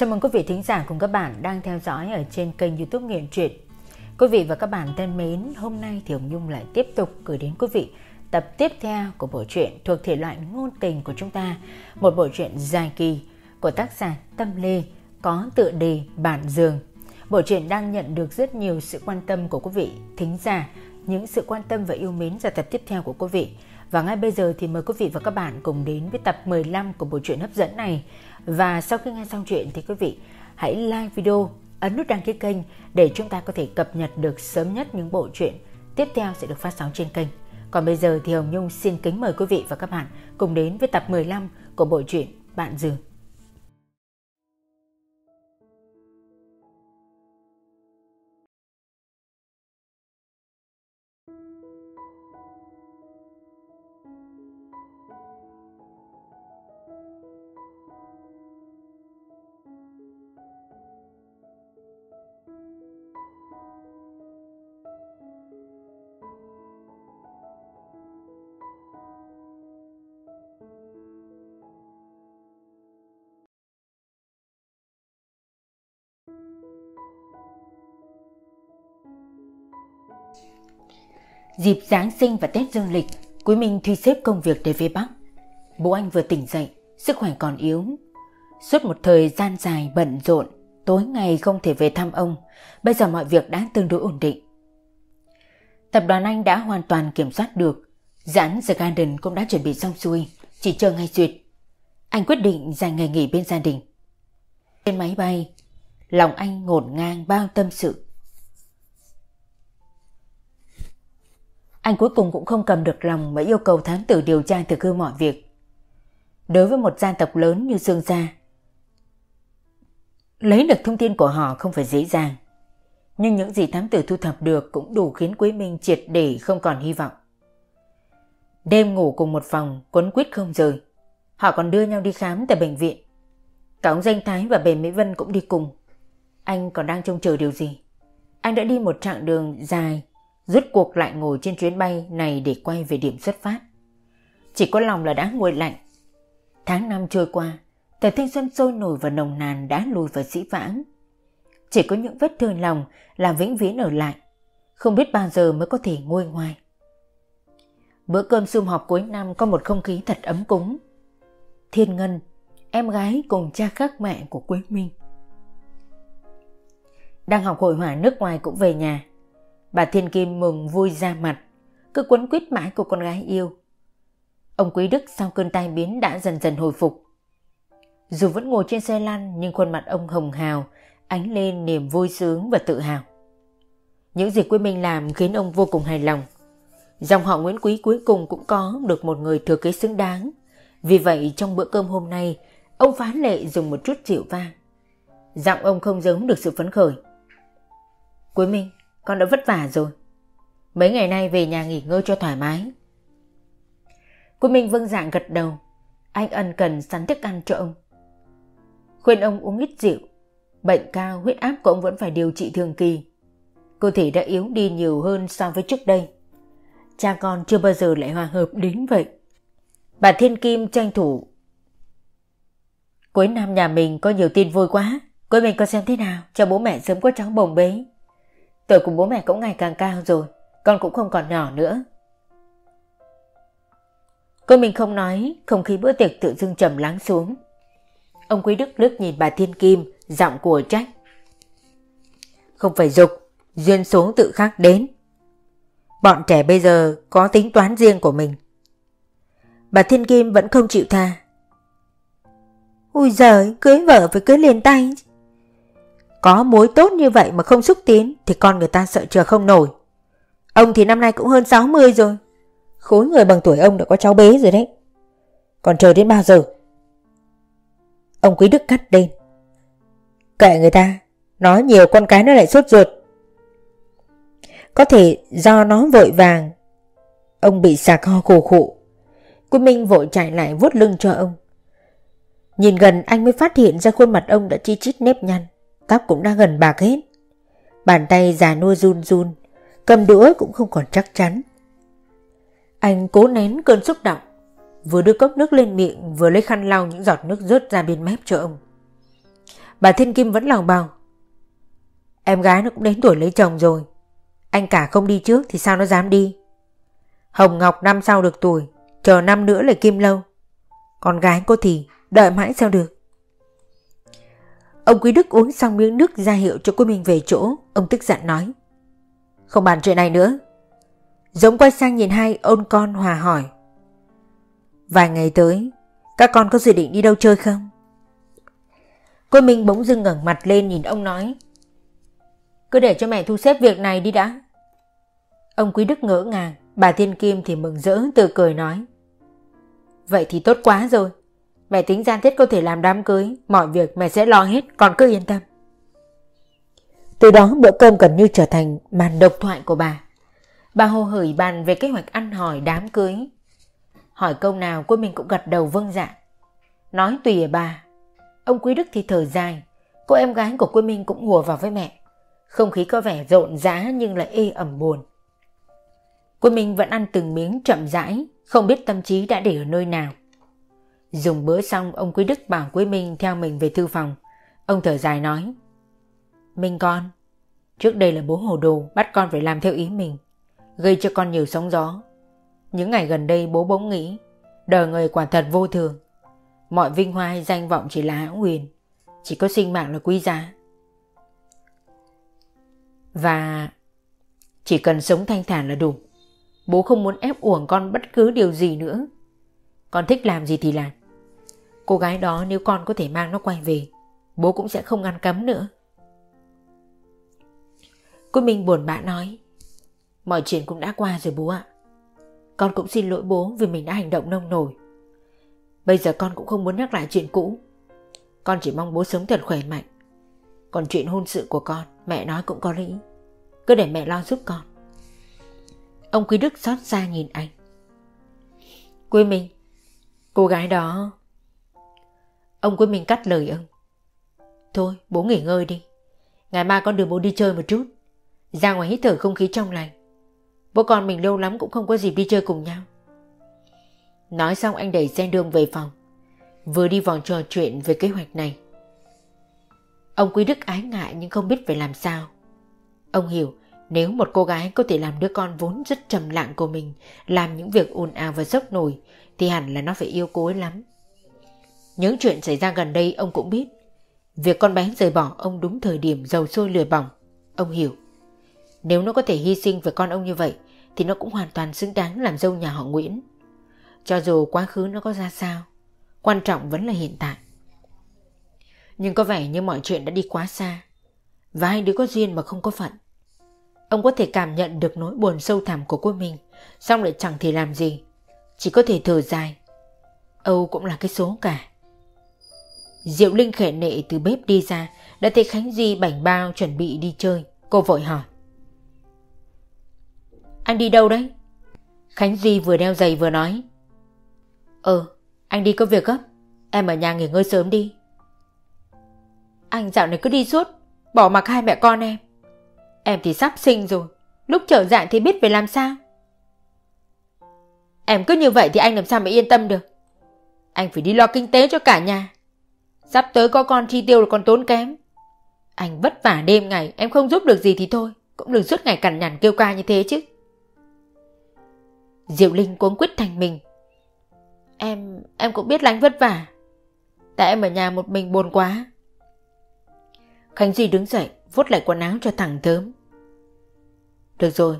Chào mừng quý vị thính giả cùng các bạn đang theo dõi ở trên kênh youtube Nghiện Truyện. Quý vị và các bạn thân mến, hôm nay thì Hồng Nhung lại tiếp tục gửi đến quý vị tập tiếp theo của bộ truyện thuộc thể loại ngôn tình của chúng ta. Một bộ truyện dài kỳ của tác giả Tâm Lê có tựa đề Bản Dường. Bộ truyện đang nhận được rất nhiều sự quan tâm của quý vị thính giả, những sự quan tâm và yêu mến ra tập tiếp theo của quý vị. Và ngay bây giờ thì mời quý vị và các bạn cùng đến với tập 15 của bộ truyện hấp dẫn này. Và sau khi nghe xong chuyện thì quý vị hãy like video, ấn nút đăng ký kênh để chúng ta có thể cập nhật được sớm nhất những bộ truyện tiếp theo sẽ được phát sóng trên kênh. Còn bây giờ thì Hồng Nhung xin kính mời quý vị và các bạn cùng đến với tập 15 của bộ truyện Bạn Dường. Dịp Giáng sinh và Tết dương lịch, Quý Minh thuy xếp công việc để về Bắc. Bố anh vừa tỉnh dậy, sức khỏe còn yếu. Suốt một thời gian dài bận rộn, tối ngày không thể về thăm ông, bây giờ mọi việc đã tương đối ổn định. Tập đoàn anh đã hoàn toàn kiểm soát được, giãn The Garden cũng đã chuẩn bị xong xuôi, chỉ chờ ngày duyệt. Anh quyết định dành ngày nghỉ bên gia đình. Trên máy bay, lòng anh ngổn ngang bao tâm sự. Anh cuối cùng cũng không cầm được lòng mà yêu cầu thám tử điều tra thực hư mọi việc. Đối với một gia tộc lớn như Dương Gia, lấy được thông tin của họ không phải dễ dàng. Nhưng những gì thám tử thu thập được cũng đủ khiến Quý Minh triệt để không còn hy vọng. Đêm ngủ cùng một phòng, quấn quýt không rời. Họ còn đưa nhau đi khám tại bệnh viện. Cả ông Danh Thái và bề Mỹ Vân cũng đi cùng. Anh còn đang trông chờ điều gì? Anh đã đi một chặng đường dài rút cuộc lại ngồi trên chuyến bay này để quay về điểm xuất phát. Chỉ có lòng là đã nguội lạnh. Tháng năm trôi qua, thời thanh xuân sôi nổi và nồng nàn đã lùi vào dĩ vãng. Chỉ có những vết thương lòng là vĩnh viễn ở lại, không biết bao giờ mới có thể nguôi ngoai. Bữa cơm sum họp cuối năm có một không khí thật ấm cúng. Thiên Ngân, em gái cùng cha khác mẹ của Quế Minh. Đang học hội họa nước ngoài cũng về nhà. Bà Thiên Kim mừng vui ra mặt, cứ quấn quýt mãi của con gái yêu. Ông Quý Đức sau cơn tai biến đã dần dần hồi phục. Dù vẫn ngồi trên xe lăn nhưng khuôn mặt ông hồng hào, ánh lên niềm vui sướng và tự hào. Những gì Quý Minh làm khiến ông vô cùng hài lòng. Dòng họ Nguyễn Quý cuối cùng cũng có được một người thừa kế xứng đáng. Vì vậy trong bữa cơm hôm nay, ông phán lệ dùng một chút rượu vang. Giọng ông không giống được sự phấn khởi. Quý Minh, con đã vất vả rồi. Mấy ngày nay về nhà nghỉ ngơi cho thoải mái. Cô Minh vâng dạng gật đầu. Anh ân cần sắn thức ăn cho ông. Khuyên ông uống ít rượu. Bệnh cao, huyết áp của ông vẫn phải điều trị thường kỳ. Cơ thể đã yếu đi nhiều hơn so với trước đây. Cha con chưa bao giờ lại hòa hợp đến vậy. Bà Thiên Kim tranh thủ. Cuối năm nhà mình có nhiều tin vui quá. Cuối mình có xem thế nào cho bố mẹ sớm có cháu bồng bế. Tuổi của bố mẹ cũng ngày càng cao rồi, con cũng không còn nhỏ nữa. Cô mình không nói, không khí bữa tiệc tự dưng trầm lắng xuống. Ông Quý Đức lướt nhìn bà Thiên Kim, giọng của trách. Không phải dục, duyên số tự khắc đến. Bọn trẻ bây giờ có tính toán riêng của mình. Bà Thiên Kim vẫn không chịu tha. Ui giời, cưới vợ phải cưới liền tay. Có mối tốt như vậy mà không xúc tiến thì con người ta sợ chờ không nổi. Ông thì năm nay cũng hơn 60 rồi. Khối người bằng tuổi ông đã có cháu bế rồi đấy. Còn chờ đến bao giờ? Ông Quý Đức cắt lên. Kệ người ta, nói nhiều con cái nó lại sốt ruột. Có thể do nó vội vàng, ông bị sạc ho khổ khổ. Quý Minh vội chạy lại vuốt lưng cho ông. Nhìn gần anh mới phát hiện ra khuôn mặt ông đã chi chít nếp nhăn tóc cũng đã gần bạc hết. Bàn tay già nua run run, cầm đũa cũng không còn chắc chắn. Anh cố nén cơn xúc động, vừa đưa cốc nước lên miệng vừa lấy khăn lau những giọt nước rớt ra bên mép cho ông. Bà Thiên Kim vẫn lòng bao. Em gái nó cũng đến tuổi lấy chồng rồi. Anh cả không đi trước thì sao nó dám đi. Hồng Ngọc năm sau được tuổi, chờ năm nữa lại Kim Lâu. Con gái cô thì đợi mãi sao được. Ông Quý Đức uống xong miếng nước ra hiệu cho cô mình về chỗ, ông tức giận nói. Không bàn chuyện này nữa. Giống quay sang nhìn hai ôn con hòa hỏi. Vài ngày tới, các con có dự định đi đâu chơi không? Cô Minh bỗng dưng ngẩng mặt lên nhìn ông nói. Cứ để cho mẹ thu xếp việc này đi đã. Ông Quý Đức ngỡ ngàng, bà Thiên Kim thì mừng rỡ từ cười nói. Vậy thì tốt quá rồi. Mẹ tính gian thiết có thể làm đám cưới, mọi việc mẹ sẽ lo hết, con cứ yên tâm. Từ đó bữa cơm gần như trở thành màn độc thoại của bà. Bà hồ hởi bàn về kế hoạch ăn hỏi đám cưới. Hỏi câu nào cô mình cũng gật đầu vâng dạ. Nói tùy ở bà. Ông Quý Đức thì thở dài. Cô em gái của quê Minh cũng hùa vào với mẹ. Không khí có vẻ rộn rã nhưng lại ê ẩm buồn. Quê Minh vẫn ăn từng miếng chậm rãi, không biết tâm trí đã để ở nơi nào. Dùng bữa xong ông Quý Đức bảo Quý Minh theo mình về thư phòng. Ông thở dài nói. Minh con, trước đây là bố hồ đồ bắt con phải làm theo ý mình, gây cho con nhiều sóng gió. Những ngày gần đây bố bỗng nghĩ, đời người quả thật vô thường. Mọi vinh hoa hay danh vọng chỉ là hão huyền, chỉ có sinh mạng là quý giá. Và chỉ cần sống thanh thản là đủ. Bố không muốn ép uổng con bất cứ điều gì nữa. Con thích làm gì thì làm. Cô gái đó nếu con có thể mang nó quay về, bố cũng sẽ không ngăn cấm nữa. Cô Minh buồn bã nói, mọi chuyện cũng đã qua rồi bố ạ. Con cũng xin lỗi bố vì mình đã hành động nông nổi. Bây giờ con cũng không muốn nhắc lại chuyện cũ. Con chỉ mong bố sống thật khỏe mạnh. Còn chuyện hôn sự của con, mẹ nói cũng có lý. Cứ để mẹ lo giúp con. Ông Quý Đức xót xa nhìn anh. Quý Minh, cô gái đó... Ông Quý Minh cắt lời ông. Thôi, bố nghỉ ngơi đi. Ngày mai con đưa bố đi chơi một chút. Ra ngoài hít thở không khí trong lành. Bố con mình lâu lắm cũng không có dịp đi chơi cùng nhau. Nói xong anh đẩy xe đường về phòng. Vừa đi vòng trò chuyện về kế hoạch này. Ông Quý Đức ái ngại nhưng không biết phải làm sao. Ông hiểu nếu một cô gái có thể làm đứa con vốn rất trầm lặng của mình làm những việc ồn ào và dốc nổi thì hẳn là nó phải yêu cô ấy lắm. Những chuyện xảy ra gần đây ông cũng biết. Việc con bé rời bỏ ông đúng thời điểm dầu sôi lửa bỏng. Ông hiểu. Nếu nó có thể hy sinh về con ông như vậy thì nó cũng hoàn toàn xứng đáng làm dâu nhà họ Nguyễn. Cho dù quá khứ nó có ra sao, quan trọng vẫn là hiện tại. Nhưng có vẻ như mọi chuyện đã đi quá xa và hai đứa có duyên mà không có phận. Ông có thể cảm nhận được nỗi buồn sâu thẳm của cô mình xong lại chẳng thể làm gì. Chỉ có thể thở dài. Âu cũng là cái số cả. Diệu Linh khẽ nệ từ bếp đi ra đã thấy Khánh Di bảnh bao chuẩn bị đi chơi. Cô vội hỏi. Anh đi đâu đấy? Khánh Di vừa đeo giày vừa nói. Ờ, anh đi có việc gấp. Em ở nhà nghỉ ngơi sớm đi. Anh dạo này cứ đi suốt, bỏ mặc hai mẹ con em. Em thì sắp sinh rồi, lúc trở dạng thì biết phải làm sao. Em cứ như vậy thì anh làm sao mà yên tâm được. Anh phải đi lo kinh tế cho cả nhà. Sắp tới có con chi tiêu là còn tốn kém. Anh vất vả đêm ngày, em không giúp được gì thì thôi. Cũng đừng suốt ngày cằn nhằn kêu ca như thế chứ. Diệu Linh cuống quyết thành mình. Em, em cũng biết là anh vất vả. Tại em ở nhà một mình buồn quá. Khánh Duy đứng dậy, vuốt lại quần áo cho thẳng thớm. Được rồi,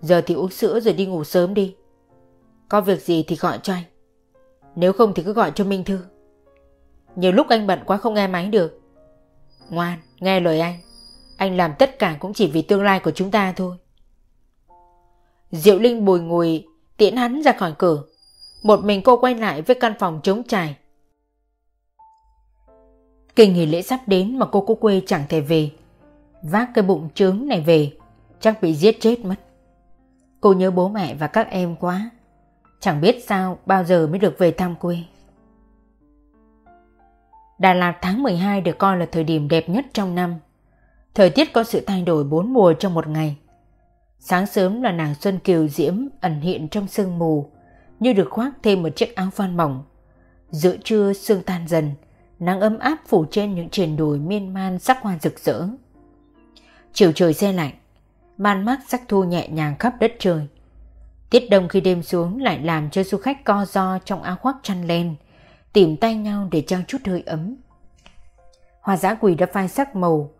giờ thì uống sữa rồi đi ngủ sớm đi. Có việc gì thì gọi cho anh. Nếu không thì cứ gọi cho Minh Thư. Nhiều lúc anh bận quá không nghe máy được. Ngoan, nghe lời anh. Anh làm tất cả cũng chỉ vì tương lai của chúng ta thôi. Diệu Linh bùi ngùi tiễn hắn ra khỏi cửa. Một mình cô quay lại với căn phòng trống trải. Kỳ nghỉ lễ sắp đến mà cô cô quê chẳng thể về. Vác cái bụng trướng này về, chắc bị giết chết mất. Cô nhớ bố mẹ và các em quá. Chẳng biết sao bao giờ mới được về thăm quê. Đà Lạt tháng 12 được coi là thời điểm đẹp nhất trong năm. Thời tiết có sự thay đổi bốn mùa trong một ngày. Sáng sớm là nàng Xuân Kiều Diễm ẩn hiện trong sương mù, như được khoác thêm một chiếc áo phan mỏng. Giữa trưa sương tan dần, Nắng ấm áp phủ trên những triền đồi miên man sắc hoa rực rỡ. Chiều trời xe lạnh, man mát sắc thu nhẹ nhàng khắp đất trời. Tiết đông khi đêm xuống lại làm cho du khách co do trong áo khoác chăn len, tìm tay nhau để trao chút hơi ấm. Hoa giã quỳ đã phai sắc màu,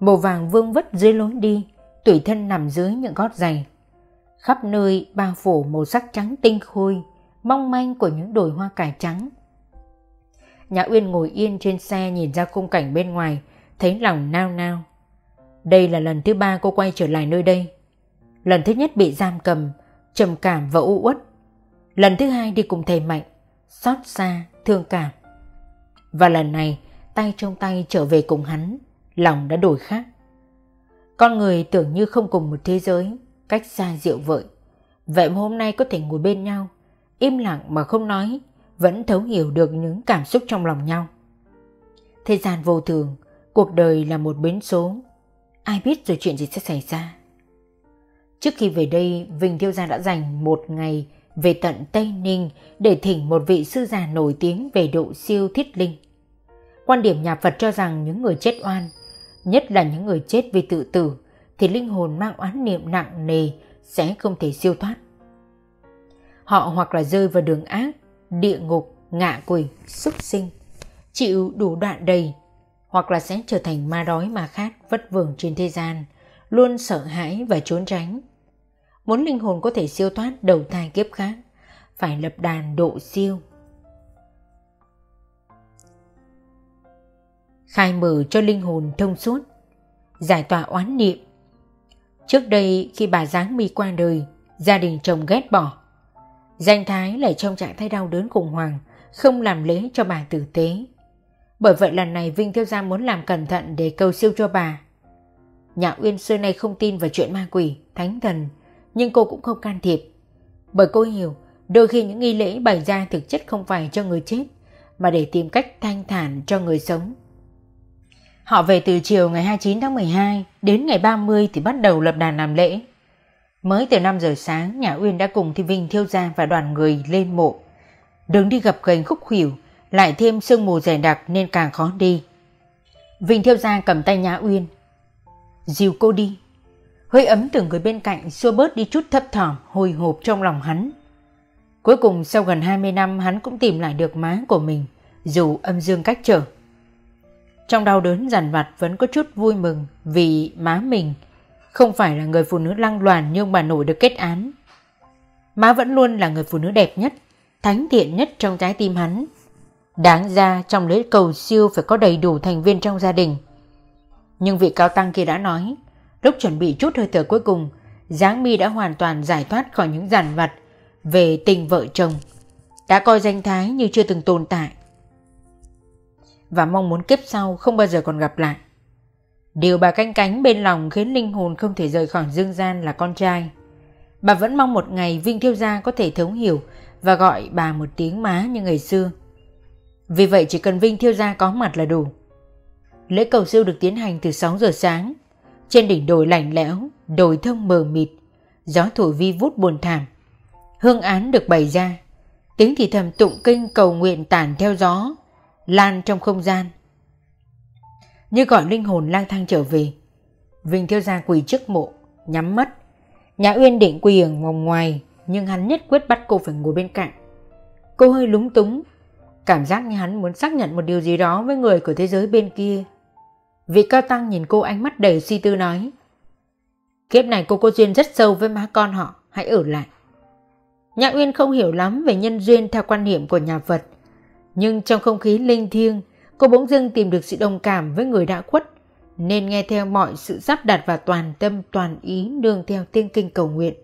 màu vàng vương vất dưới lối đi, tủy thân nằm dưới những gót giày. Khắp nơi bao phủ màu sắc trắng tinh khôi, mong manh của những đồi hoa cải trắng. Nhã Uyên ngồi yên trên xe nhìn ra khung cảnh bên ngoài, thấy lòng nao nao. Đây là lần thứ ba cô quay trở lại nơi đây. Lần thứ nhất bị giam cầm, trầm cảm và u uất. Lần thứ hai đi cùng thầy Mạnh, xót xa, thương cảm. Và lần này, tay trong tay trở về cùng hắn, lòng đã đổi khác. Con người tưởng như không cùng một thế giới, cách xa dịu vợi. Vậy mà hôm nay có thể ngồi bên nhau, im lặng mà không nói, vẫn thấu hiểu được những cảm xúc trong lòng nhau. Thế gian vô thường, cuộc đời là một bến số, ai biết rồi chuyện gì sẽ xảy ra. Trước khi về đây, Vinh Thiêu Gia đã dành một ngày về tận Tây Ninh để thỉnh một vị sư già nổi tiếng về độ siêu thiết linh. Quan điểm nhà Phật cho rằng những người chết oan, nhất là những người chết vì tự tử, thì linh hồn mang oán niệm nặng nề sẽ không thể siêu thoát. Họ hoặc là rơi vào đường ác, địa ngục, ngạ quỷ, súc sinh, chịu đủ đoạn đầy, hoặc là sẽ trở thành ma đói mà khát vất vưởng trên thế gian, luôn sợ hãi và trốn tránh. Muốn linh hồn có thể siêu thoát đầu thai kiếp khác, phải lập đàn độ siêu. Khai mở cho linh hồn thông suốt, giải tỏa oán niệm. Trước đây khi bà Giáng Mi qua đời, gia đình chồng ghét bỏ. Danh Thái lại trong trạng thái đau đớn khủng hoảng, không làm lễ cho bà tử tế. Bởi vậy lần này Vinh Thiếu Gia muốn làm cẩn thận để cầu siêu cho bà. Nhà Uyên xưa nay không tin vào chuyện ma quỷ, thánh thần, nhưng cô cũng không can thiệp. Bởi cô hiểu, đôi khi những nghi lễ bày ra thực chất không phải cho người chết, mà để tìm cách thanh thản cho người sống. Họ về từ chiều ngày 29 tháng 12 đến ngày 30 thì bắt đầu lập đàn làm lễ. Mới từ 5 giờ sáng, nhà Uyên đã cùng Thi Vinh thiêu gia và đoàn người lên mộ. Đường đi gặp gành khúc khỉu, lại thêm sương mù dày đặc nên càng khó đi. Vinh thiêu gia cầm tay Nhã Uyên. Dìu cô đi. Hơi ấm từ người bên cạnh xua bớt đi chút thấp thỏm, hồi hộp trong lòng hắn. Cuối cùng sau gần 20 năm hắn cũng tìm lại được má của mình, dù âm dương cách trở. Trong đau đớn dằn vặt vẫn có chút vui mừng vì má mình không phải là người phụ nữ lăng loàn nhưng bà nổi được kết án. Má vẫn luôn là người phụ nữ đẹp nhất, thánh thiện nhất trong trái tim hắn. Đáng ra trong lễ cầu siêu phải có đầy đủ thành viên trong gia đình. Nhưng vị cao tăng kia đã nói, lúc chuẩn bị chút hơi thở cuối cùng, Giáng mi đã hoàn toàn giải thoát khỏi những giàn vặt về tình vợ chồng, đã coi danh thái như chưa từng tồn tại. Và mong muốn kiếp sau không bao giờ còn gặp lại. Điều bà canh cánh bên lòng khiến linh hồn không thể rời khỏi dương gian là con trai. Bà vẫn mong một ngày Vinh Thiêu Gia có thể thấu hiểu và gọi bà một tiếng má như ngày xưa. Vì vậy chỉ cần Vinh Thiêu Gia có mặt là đủ. Lễ cầu siêu được tiến hành từ 6 giờ sáng. Trên đỉnh đồi lạnh lẽo, đồi thông mờ mịt, gió thổi vi vút buồn thảm. Hương án được bày ra, tiếng thì thầm tụng kinh cầu nguyện tản theo gió, lan trong không gian như gọi linh hồn lang thang trở về. Vinh theo Gia quỳ trước mộ, nhắm mắt. Nhã Uyên định quỳ ở ngoài ngoài, nhưng hắn nhất quyết bắt cô phải ngồi bên cạnh. Cô hơi lúng túng, cảm giác như hắn muốn xác nhận một điều gì đó với người của thế giới bên kia. Vị cao tăng nhìn cô ánh mắt đầy suy tư nói. Kiếp này cô có duyên rất sâu với má con họ, hãy ở lại. Nhã Uyên không hiểu lắm về nhân duyên theo quan niệm của nhà Phật, nhưng trong không khí linh thiêng, Cô bỗng dưng tìm được sự đồng cảm với người đã khuất, nên nghe theo mọi sự sắp đặt và toàn tâm toàn ý nương theo tiên kinh cầu nguyện.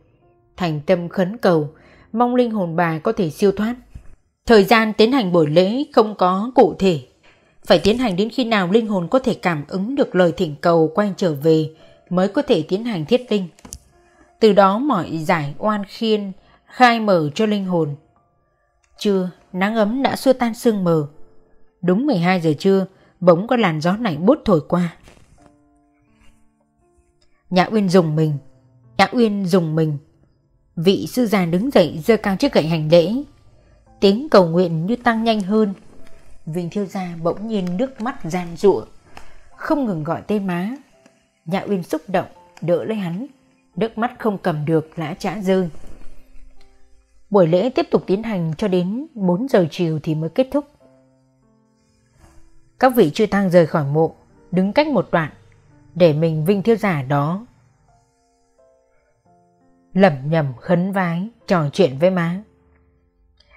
Thành tâm khấn cầu, mong linh hồn bà có thể siêu thoát. Thời gian tiến hành buổi lễ không có cụ thể, phải tiến hành đến khi nào linh hồn có thể cảm ứng được lời thỉnh cầu quay trở về mới có thể tiến hành thiết linh. Từ đó mọi giải oan khiên khai mở cho linh hồn. Trưa, nắng ấm đã xua tan sương mờ, Đúng 12 giờ trưa, bỗng có làn gió lạnh bút thổi qua. Nhã Uyên dùng mình, Nhã Uyên dùng mình. Vị sư già đứng dậy giơ cao chiếc gậy hành lễ. Tiếng cầu nguyện như tăng nhanh hơn. Vinh Thiêu Gia bỗng nhiên nước mắt gian rụa, không ngừng gọi tên má. Nhã Uyên xúc động, đỡ lấy hắn, nước mắt không cầm được lã chã rơi. Buổi lễ tiếp tục tiến hành cho đến 4 giờ chiều thì mới kết thúc. Các vị chưa tăng rời khỏi mộ, đứng cách một đoạn, để mình vinh thiêu giả đó. Lẩm nhẩm khấn vái, trò chuyện với má.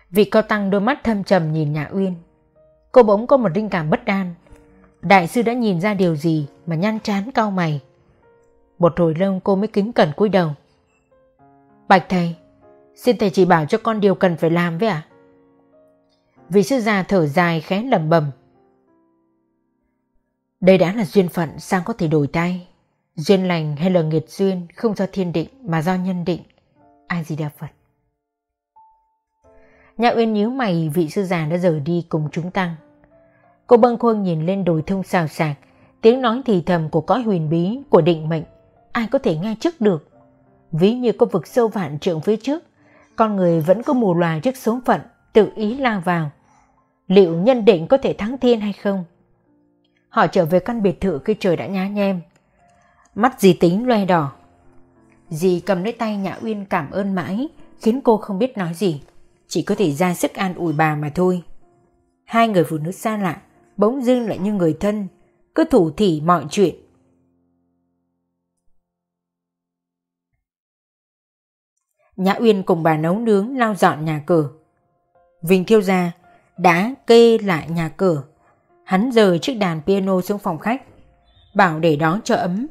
Vị cao tăng đôi mắt thâm trầm nhìn Nhã Uyên. Cô bỗng có một linh cảm bất an. Đại sư đã nhìn ra điều gì mà nhăn chán cau mày. Một hồi lâu cô mới kính cẩn cúi đầu. Bạch thầy, xin thầy chỉ bảo cho con điều cần phải làm với ạ. À? Vị sư già thở dài khẽ lầm bầm. Đây đã là duyên phận sao có thể đổi tay. Duyên lành hay là nghiệt duyên không do thiên định mà do nhân định. Ai gì đẹp Phật. Nhã Uyên nhíu mày vị sư già đã rời đi cùng chúng tăng. Cô bâng khuâng nhìn lên đồi thông xào xạc, tiếng nói thì thầm của cõi huyền bí của định mệnh, ai có thể nghe trước được. Ví như có vực sâu vạn trượng phía trước, con người vẫn có mù loà trước số phận, tự ý lao vào. Liệu nhân định có thể thắng thiên hay không? Họ trở về căn biệt thự khi trời đã nhá nhem. Mắt dì tính loe đỏ. Dì cầm lấy tay Nhã Uyên cảm ơn mãi, khiến cô không biết nói gì. Chỉ có thể ra sức an ủi bà mà thôi. Hai người phụ nữ xa lạ, bỗng dưng lại như người thân, cứ thủ thỉ mọi chuyện. Nhã Uyên cùng bà nấu nướng lau dọn nhà cửa. Vinh Thiêu Gia đã kê lại nhà cửa. Hắn rời chiếc đàn piano xuống phòng khách, bảo để đó cho ấm.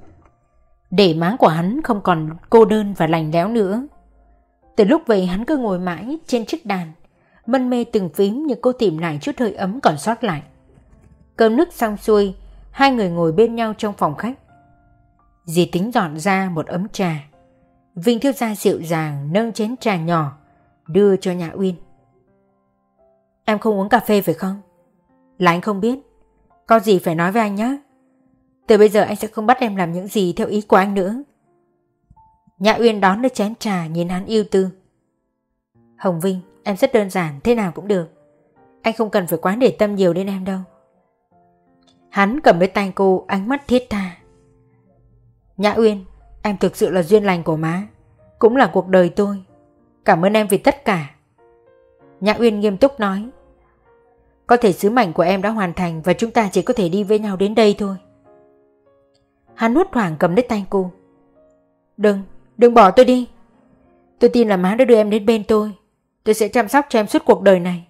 Để má của hắn không còn cô đơn và lành lẽo nữa. Từ lúc vậy hắn cứ ngồi mãi trên chiếc đàn, mân mê từng phím như cô tìm lại chút hơi ấm còn sót lại. Cơm nước xong xuôi, hai người ngồi bên nhau trong phòng khách. Dì tính dọn ra một ấm trà. Vinh thiếu gia dịu dàng nâng chén trà nhỏ, đưa cho Nhã Uyên. Em không uống cà phê phải không? Là anh không biết. Có gì phải nói với anh nhé. Từ bây giờ anh sẽ không bắt em làm những gì theo ý của anh nữa. Nhã Uyên đón lấy chén trà nhìn hắn yêu tư. Hồng Vinh, em rất đơn giản, thế nào cũng được. Anh không cần phải quá để tâm nhiều đến em đâu. Hắn cầm lấy tay cô, ánh mắt thiết tha. Nhã Uyên, em thực sự là duyên lành của má, cũng là cuộc đời tôi. Cảm ơn em vì tất cả. Nhã Uyên nghiêm túc nói. Có thể sứ mệnh của em đã hoàn thành và chúng ta chỉ có thể đi với nhau đến đây thôi. Hắn hút hoảng cầm lấy tay cô. Đừng, Đừng bỏ tôi đi. Tôi tin là má đã đưa em đến bên tôi. Tôi sẽ chăm sóc cho em suốt cuộc đời này.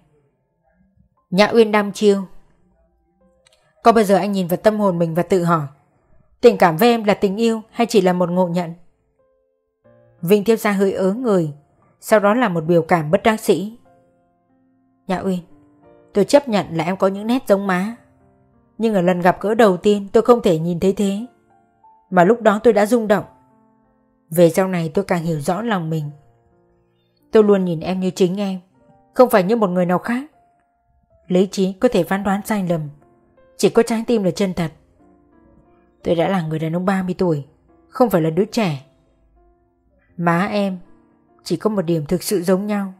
Nhã Uyên đam chiêu. Có bao giờ anh nhìn vào tâm hồn mình và tự hỏi, Tình cảm với em là tình yêu hay chỉ là một ngộ nhận? Vinh thiếu Gia hơi ớ người, Sau đó là một biểu cảm bất đắc sĩ Nhã Uyên, Tôi chấp nhận là em có những nét giống má, Nhưng ở lần gặp gỡ đầu tiên tôi không thể nhìn thấy thế. Mà lúc đó tôi đã rung động. Về sau này tôi càng hiểu rõ lòng mình. Tôi luôn nhìn em như chính em, Không phải như một người nào khác. Lý trí có thể phán đoán sai lầm chỉ có trái tim là chân thật Tôi đã là người đàn ông 30 tuổi Không phải là đứa trẻ Má em Chỉ có một điểm thực sự giống nhau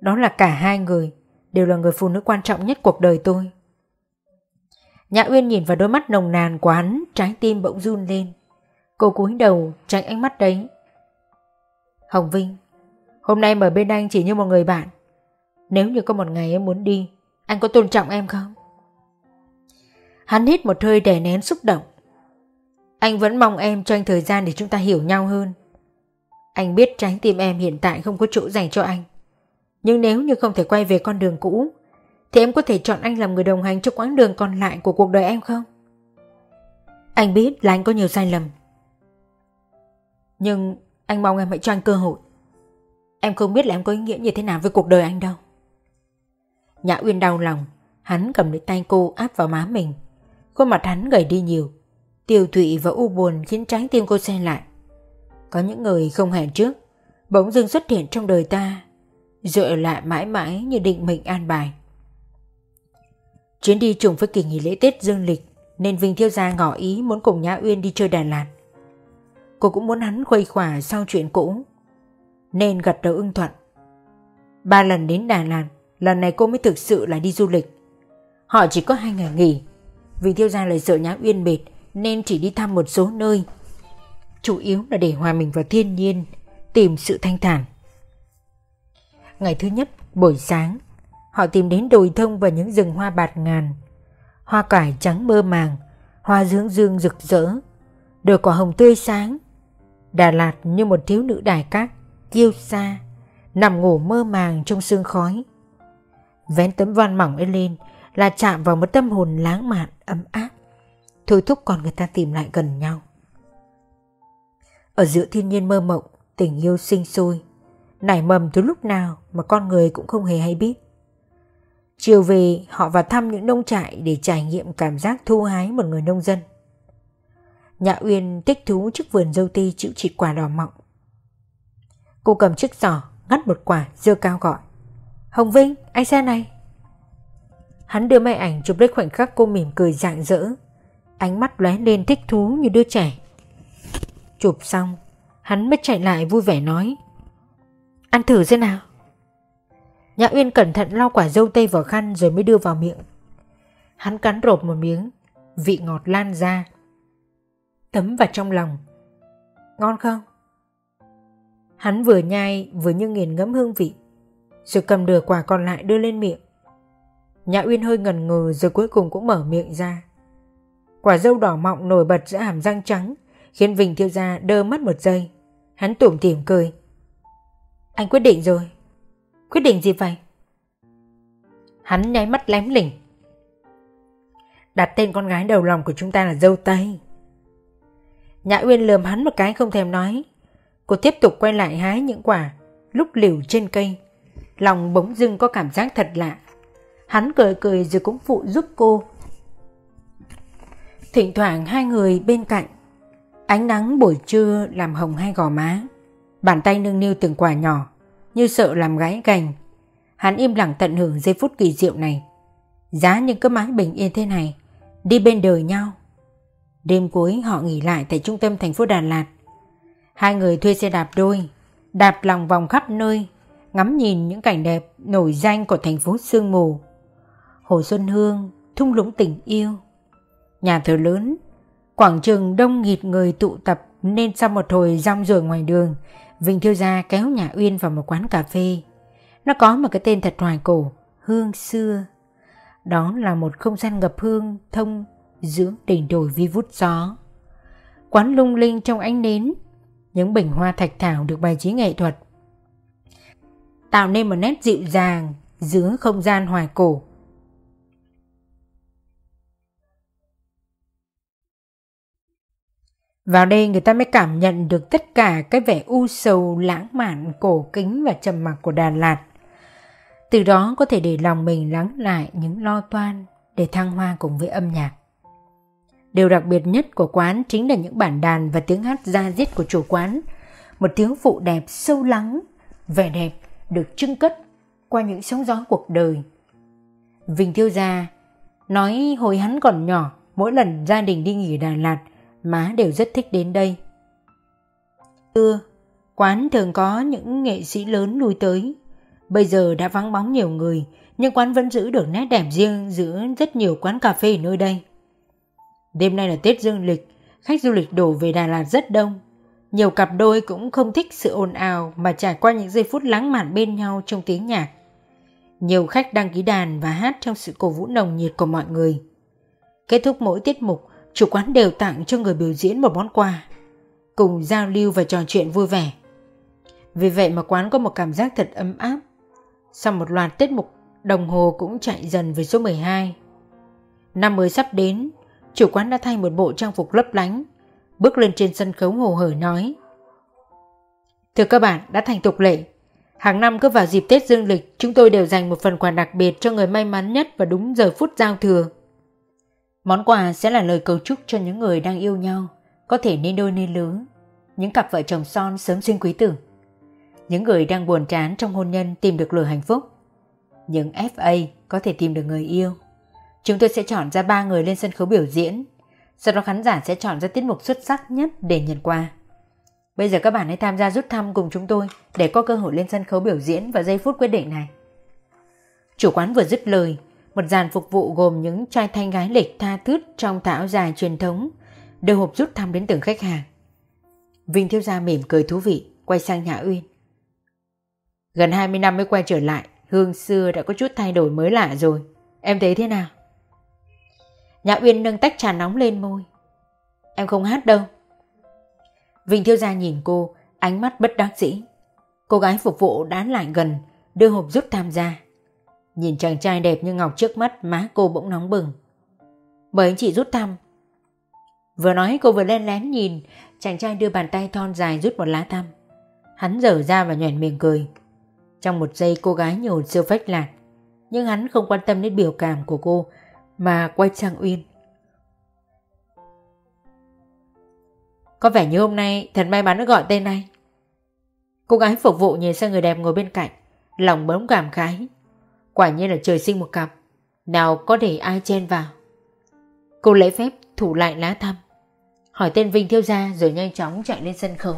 Đó là cả hai người Đều là người phụ nữ quan trọng nhất cuộc đời tôi Nhã Uyên nhìn vào đôi mắt nồng nàn của hắn Trái tim bỗng run lên Cô cúi đầu tránh ánh mắt đấy. Hồng Vinh, hôm nay em ở bên anh chỉ như một người bạn. Nếu như có một ngày em muốn đi, anh có tôn trọng em không? Hắn hít một hơi đè nén xúc động. Anh vẫn mong em cho anh thời gian để chúng ta hiểu nhau hơn. Anh biết trái tim em hiện tại không có chỗ dành cho anh. Nhưng nếu như không thể quay về con đường cũ, thì em có thể chọn anh làm người đồng hành cho quãng đường còn lại của cuộc đời em không? Anh biết là anh có nhiều sai lầm. Nhưng anh mong em hãy cho anh cơ hội Em không biết là em có ý nghĩa như thế nào với cuộc đời anh đâu Nhã Uyên đau lòng Hắn cầm lấy tay cô áp vào má mình Khuôn mặt hắn gầy đi nhiều. Tiêu thụy và u buồn khiến trái tim cô xe lại. Có những người không hẹn trước, Bỗng dưng xuất hiện trong đời ta Rồi lại mãi mãi như định mệnh an bài. Chuyến đi trùng với kỳ nghỉ lễ Tết dương lịch, Nên Vinh Thiêu Gia ngỏ ý muốn cùng Nhã Uyên đi chơi Đà Lạt. Cô cũng muốn hắn khuây khỏa sau chuyện cũ, Nên gật đầu ưng thuận. Ba lần đến Đà Lạt, Lần này cô mới thực sự là đi du lịch. Họ chỉ có hai ngày nghỉ. Vì Thiêu Gia lại sợ Nhã Uyên mệt nên chỉ đi thăm một số nơi. Chủ yếu là để hòa mình vào thiên nhiên, tìm sự thanh thản. Ngày thứ nhất, buổi sáng, họ tìm đến đồi thông và những rừng hoa bạt ngàn. Hoa cải trắng mơ màng, hoa dưỡng dương rực rỡ, đồi quả hồng tươi sáng. Đà Lạt như một thiếu nữ đài cát, kiêu xa, nằm ngủ mơ màng trong sương khói. Vén tấm van mỏng ấy lên là chạm vào một tâm hồn lãng mạn, ấm áp, thôi thúc con người ta tìm lại gần nhau. Ở giữa thiên nhiên mơ mộng, tình yêu sinh sôi, nảy mầm từ lúc nào mà con người cũng không hề hay biết. Chiều về họ vào thăm những nông trại để trải nghiệm cảm giác thu hái một người nông dân. Nhã Uyên thích thú trước vườn dâu ti chịu chỉ quả đỏ mọng. Cô cầm chiếc giỏ, ngắt một quả, dơ cao gọi. Hồng Vinh, anh xe này. Hắn đưa máy ảnh chụp lấy khoảnh khắc cô mỉm cười rạng rỡ. Ánh mắt lóe lên thích thú như đứa trẻ. Chụp xong, hắn mới chạy lại vui vẻ nói. Ăn thử xem nào. Nhã Uyên cẩn thận lau quả dâu tây vào khăn rồi mới đưa vào miệng. Hắn cắn rộp một miếng, vị ngọt lan ra. tấm vào trong lòng. Ngon không? Hắn vừa nhai vừa như nghiền ngẫm hương vị, rồi cầm đừa quả còn lại đưa lên miệng. Nhã Uyên hơi ngần ngừ rồi cuối cùng cũng mở miệng ra. Quả dâu đỏ mọng nổi bật giữa hàm răng trắng, khiến Vinh Thiêu Gia đơ mất một giây. Hắn tủm tỉm cười. Anh quyết định rồi. Quyết định gì vậy? Hắn nháy mắt lém lỉnh. Đặt tên con gái đầu lòng của chúng ta là dâu Tây. Nhã Uyên lườm hắn một cái không thèm nói. Cô tiếp tục quay lại hái những quả lúc liều trên cây. Lòng bỗng dưng có cảm giác thật lạ. Hắn cười cười rồi cũng phụ giúp cô. Thỉnh thoảng hai người bên cạnh. Ánh nắng buổi trưa làm hồng hai gò má. Bàn tay nâng niu từng quả nhỏ như sợ làm gãy cành. Hắn im lặng tận hưởng giây phút kỳ diệu này. Giá những cái mái bình yên thế này, đi bên đời nhau. Đêm cuối họ nghỉ lại tại trung tâm thành phố Đà Lạt. Hai người thuê xe đạp đôi, đạp lòng vòng khắp nơi, ngắm nhìn những cảnh đẹp nổi danh của thành phố Sương Mù. Hồ Xuân Hương, thung lũng tình yêu. Nhà thờ lớn, quảng trường đông nghịt người tụ tập nên sau một hồi rong rồi ngoài đường, Vinh Thiêu Gia kéo nhà Uyên vào một quán cà phê. Nó có một cái tên thật hoài cổ, Hương Xưa. Đó là một không gian ngập hương thông giữa đỉnh đồi vi vút gió. Quán lung linh trong ánh nến, những bình hoa thạch thảo được bài trí nghệ thuật. Tạo nên một nét dịu dàng giữa không gian hoài cổ. Vào đây người ta mới cảm nhận được tất cả cái vẻ u sầu lãng mạn cổ kính và trầm mặc của Đà Lạt. Từ đó có thể để lòng mình lắng lại những lo toan để thăng hoa cùng với âm nhạc. Điều đặc biệt nhất của quán chính là những bản đàn và tiếng hát da diết của chủ quán. Một tiếng phụ đẹp sâu lắng, vẻ đẹp được trưng cất qua những sóng gió cuộc đời. Vinh Thiêu Gia nói hồi hắn còn nhỏ, mỗi lần gia đình đi nghỉ Đà Lạt, má đều rất thích đến đây. Xưa, quán thường có những nghệ sĩ lớn lui tới. Bây giờ đã vắng bóng nhiều người, nhưng quán vẫn giữ được nét đẹp riêng giữa rất nhiều quán cà phê ở nơi đây. Đêm nay là Tết Dương lịch, khách du lịch đổ về Đà Lạt rất đông. Nhiều cặp đôi cũng không thích sự ồn ào mà trải qua những giây phút lãng mạn bên nhau trong tiếng nhạc. Nhiều khách đăng ký đàn và hát trong sự cổ vũ nồng nhiệt của mọi người. Kết thúc mỗi tiết mục, chủ quán đều tặng cho người biểu diễn một món quà, cùng giao lưu và trò chuyện vui vẻ. Vì vậy mà quán có một cảm giác thật ấm áp. Sau một loạt tiết mục, đồng hồ cũng chạy dần về số 12. Năm mới sắp đến, chủ quán đã thay một bộ trang phục lấp lánh, bước lên trên sân khấu hồ hởi nói. Thưa các bạn, đã thành tục lệ. Hàng năm cứ vào dịp Tết Dương lịch, chúng tôi đều dành một phần quà đặc biệt cho người may mắn nhất và đúng giờ phút giao thừa. Món quà sẽ là lời cầu chúc cho những người đang yêu nhau, có thể nên đôi nên lứa, những cặp vợ chồng son sớm sinh quý tử, những người đang buồn chán trong hôn nhân tìm được lửa hạnh phúc, những FA có thể tìm được người yêu. Chúng tôi sẽ chọn ra ba người lên sân khấu biểu diễn, sau đó khán giả sẽ chọn ra tiết mục xuất sắc nhất để nhận quà. Bây giờ các bạn hãy tham gia rút thăm cùng chúng tôi để có cơ hội lên sân khấu biểu diễn vào giây phút quyết định này. Chủ quán vừa dứt lời, một dàn phục vụ gồm những trai thanh gái lịch tha thướt trong tả dài truyền thống, đưa hộp rút thăm đến từng khách hàng. Vinh Thiếu Gia mỉm cười thú vị, quay sang Nhã Uyên. Gần 20 năm mới quay trở lại, hương xưa đã có chút thay đổi mới lạ rồi. Em thấy thế nào? Nhã Uyên nâng tách trà nóng lên môi. Em không hát đâu. Vinh Thiếu Gia nhìn cô, ánh mắt bất đắc dĩ. Cô gái phục vụ đã lại gần, đưa hộp rút tham gia. Nhìn chàng trai đẹp như ngọc trước mắt má cô bỗng nóng bừng. Bởi anh chị rút thăm. Vừa nói cô vừa lên lén nhìn, chàng trai đưa bàn tay thon dài rút một lá thăm. Hắn dở ra và nhoẻn miệng cười. Trong một giây cô gái nhổn siêu phách lạc, nhưng hắn không quan tâm đến biểu cảm của cô mà quay sang Uyên. Có vẻ như hôm nay thật may mắn đã gọi tên này. Cô gái phục vụ nhìn sang người đẹp ngồi bên cạnh, lòng bỗng cảm khái. Quả nhiên là trời sinh một cặp, nào có để ai chen vào. Cô lễ phép thủ lại lá thăm, hỏi tên Vinh Thiêu Gia rồi nhanh chóng chạy lên sân khấu.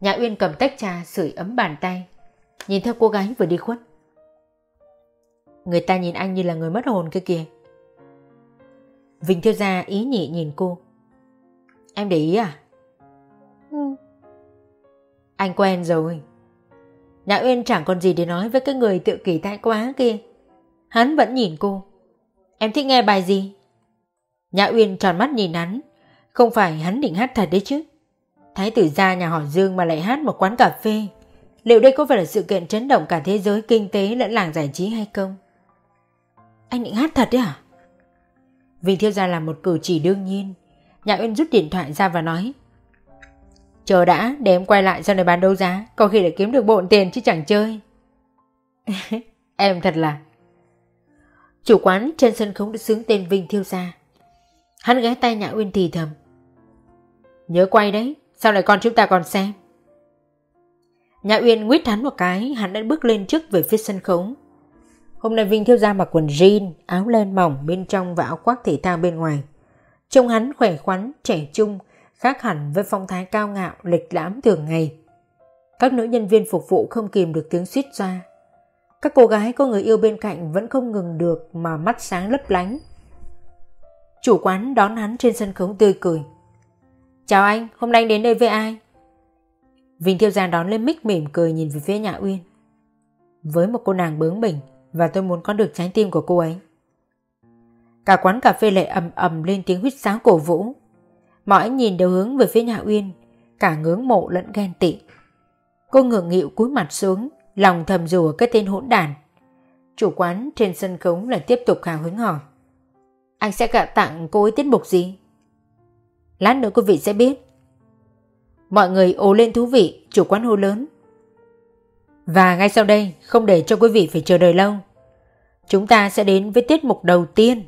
Nhã Uyên cầm tách trà sưởi ấm bàn tay, nhìn theo cô gái vừa đi khuất. Người ta nhìn anh như là người mất hồn kia kìa. Vinh Thiêu Gia ý nhị nhìn cô. Em để ý à? Ừ. Anh quen rồi. Nhã Uyên chẳng còn gì để nói với cái người tự kỷ thái quá kia. Hắn vẫn nhìn cô. Em thích nghe bài gì? Nhã Uyên tròn mắt nhìn hắn. Không phải hắn định hát thật đấy chứ. Thái tử gia nhà họ Dương mà lại hát một quán cà phê. Liệu đây có phải là sự kiện chấn động cả thế giới kinh tế lẫn làng giải trí hay không? Anh định hát thật đấy à? Vì thiêu gia là một cử chỉ đương nhiên. Nhã Uyên rút điện thoại ra và nói Chờ đã, để em quay lại sau này bán đấu giá, có khi để kiếm được bộn tiền chứ chẳng chơi. em thật là... Chủ quán trên sân khấu đã xướng tên Vinh Thiêu Gia. Hắn ghé tay Nhã Uyên thì thầm. Nhớ quay đấy, sau này con chúng ta còn xem. Nhã Uyên nguyết hắn một cái, hắn đã bước lên trước về phía sân khấu. Hôm nay Vinh Thiêu Gia mặc quần jean, áo len mỏng bên trong và áo khoác thể thao bên ngoài. Trông hắn khỏe khoắn, trẻ trung, khác hẳn với phong thái cao ngạo lịch lãm thường ngày. Các nữ nhân viên phục vụ không kìm được tiếng suýt ra. Các cô gái có người yêu bên cạnh vẫn không ngừng được mà mắt sáng lấp lánh. Chủ quán đón hắn trên sân khấu tươi cười. Chào anh, hôm nay anh đến đây với ai? Vinh Thiêu Giang đón lên mic mỉm cười nhìn về phía nhà Uyên. Với một cô nàng bướng bỉnh và tôi muốn có được trái tim của cô ấy. Cả quán cà phê lại ầm ầm lên tiếng huýt sáo cổ vũ. Mọi ánh nhìn đều hướng về phía nhà Uyên, cả ngưỡng mộ lẫn ghen tị. Cô ngượng nghịu cúi mặt xuống, lòng thầm rùa cái tên hỗn đàn. Chủ quán trên sân khấu lại tiếp tục hào hứng hỏi. Anh sẽ gạ tặng cô ấy tiết mục gì? Lát nữa quý vị sẽ biết. Mọi người ồ lên thú vị, chủ quán hô lớn. Và ngay sau đây, không để cho quý vị phải chờ đợi lâu, chúng ta sẽ đến với tiết mục đầu tiên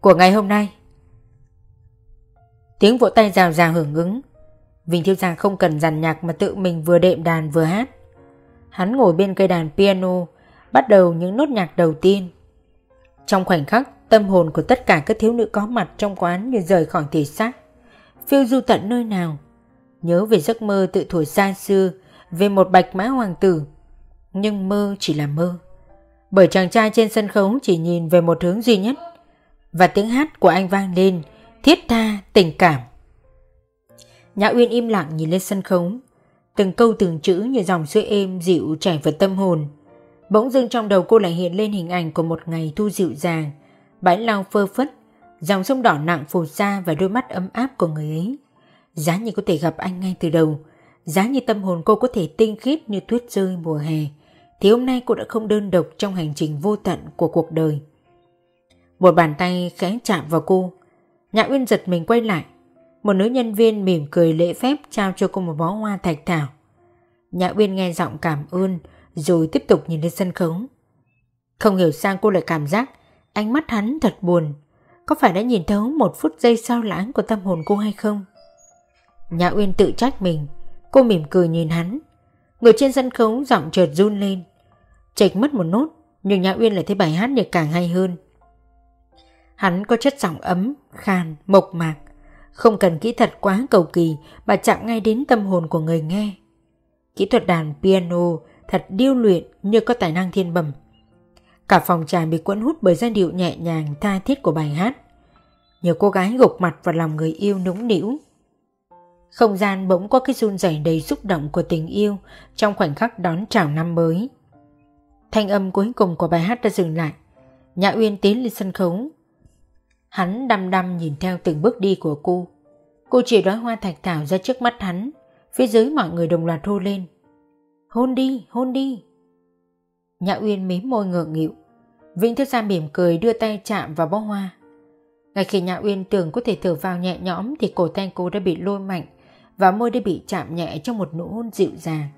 của ngày hôm nay. Tiếng vỗ tay rào rào hưởng ứng. Vinh Thiếu Gia không cần dàn nhạc mà tự mình vừa đệm đàn vừa hát. Hắn ngồi bên cây đàn piano, bắt đầu những nốt nhạc đầu tiên. Trong khoảnh khắc, tâm hồn của tất cả các thiếu nữ có mặt trong quán như rời khỏi thể xác. Phiêu du tận nơi nào. Nhớ về giấc mơ tự thổi xa xưa, về một bạch mã hoàng tử. Nhưng mơ chỉ là mơ. Bởi chàng trai trên sân khấu chỉ nhìn về một hướng duy nhất. Và tiếng hát của anh vang lên, thiết tha, tình cảm. Nhã Uyên im lặng nhìn lên sân khấu, từng câu từng chữ như dòng suối êm dịu chảy vào tâm hồn. Bỗng dưng trong đầu cô lại hiện lên hình ảnh của một ngày thu dịu dàng, bãi lau phơ phất, dòng sông đỏ nặng phù sa và đôi mắt ấm áp của người ấy. Giá như có thể gặp anh ngay từ đầu, giá như tâm hồn cô có thể tinh khiết như tuyết rơi mùa hè, thì hôm nay cô đã không đơn độc trong hành trình vô tận của cuộc đời. Một bàn tay khẽ chạm vào cô, Nhã Uyên giật mình quay lại. Một nữ nhân viên mỉm cười lễ phép trao cho cô một bó hoa thạch thảo. Nhã Uyên nghe giọng cảm ơn, rồi tiếp tục nhìn lên sân khấu. Không hiểu sao cô lại cảm giác ánh mắt hắn thật buồn. Có phải đã nhìn thấu một phút giây sao lãng của tâm hồn cô hay không? Nhã Uyên tự trách mình. Cô mỉm cười nhìn hắn. Người trên sân khấu giọng chợt run lên. Chệch mất một nốt, nhưng Nhã Uyên lại thấy bài hát nhạc càng hay hơn. Hắn có chất giọng ấm, khàn mộc mạc, không cần kỹ thuật quá cầu kỳ mà chạm ngay đến tâm hồn của người nghe. Kỹ thuật đàn piano thật điêu luyện như có tài năng thiên bẩm. Cả phòng trà bị cuốn hút bởi giai điệu nhẹ nhàng tha thiết của bài hát. Nhiều cô gái gục mặt vào lòng người yêu nũng nỉu. Không gian bỗng có cái run rẩy đầy xúc động của tình yêu trong khoảnh khắc đón chào năm mới. Thanh âm cuối cùng của bài hát đã dừng lại. Nhã Uyên tiến lên sân khấu. Hắn đăm đăm nhìn theo từng bước đi của cô. Cô chỉ đói hoa thạch thảo ra trước mắt hắn. Phía dưới mọi người đồng loạt hô lên. Hôn đi, hôn đi. Nhã Uyên mím môi ngượng nghịu. Vĩnh Thiếu Gia mỉm cười đưa tay chạm vào bó hoa. Ngay khi Nhã Uyên tưởng có thể thở vào nhẹ nhõm thì cổ tay cô đã bị lôi mạnh và môi đã bị chạm nhẹ trong một nụ hôn dịu dàng.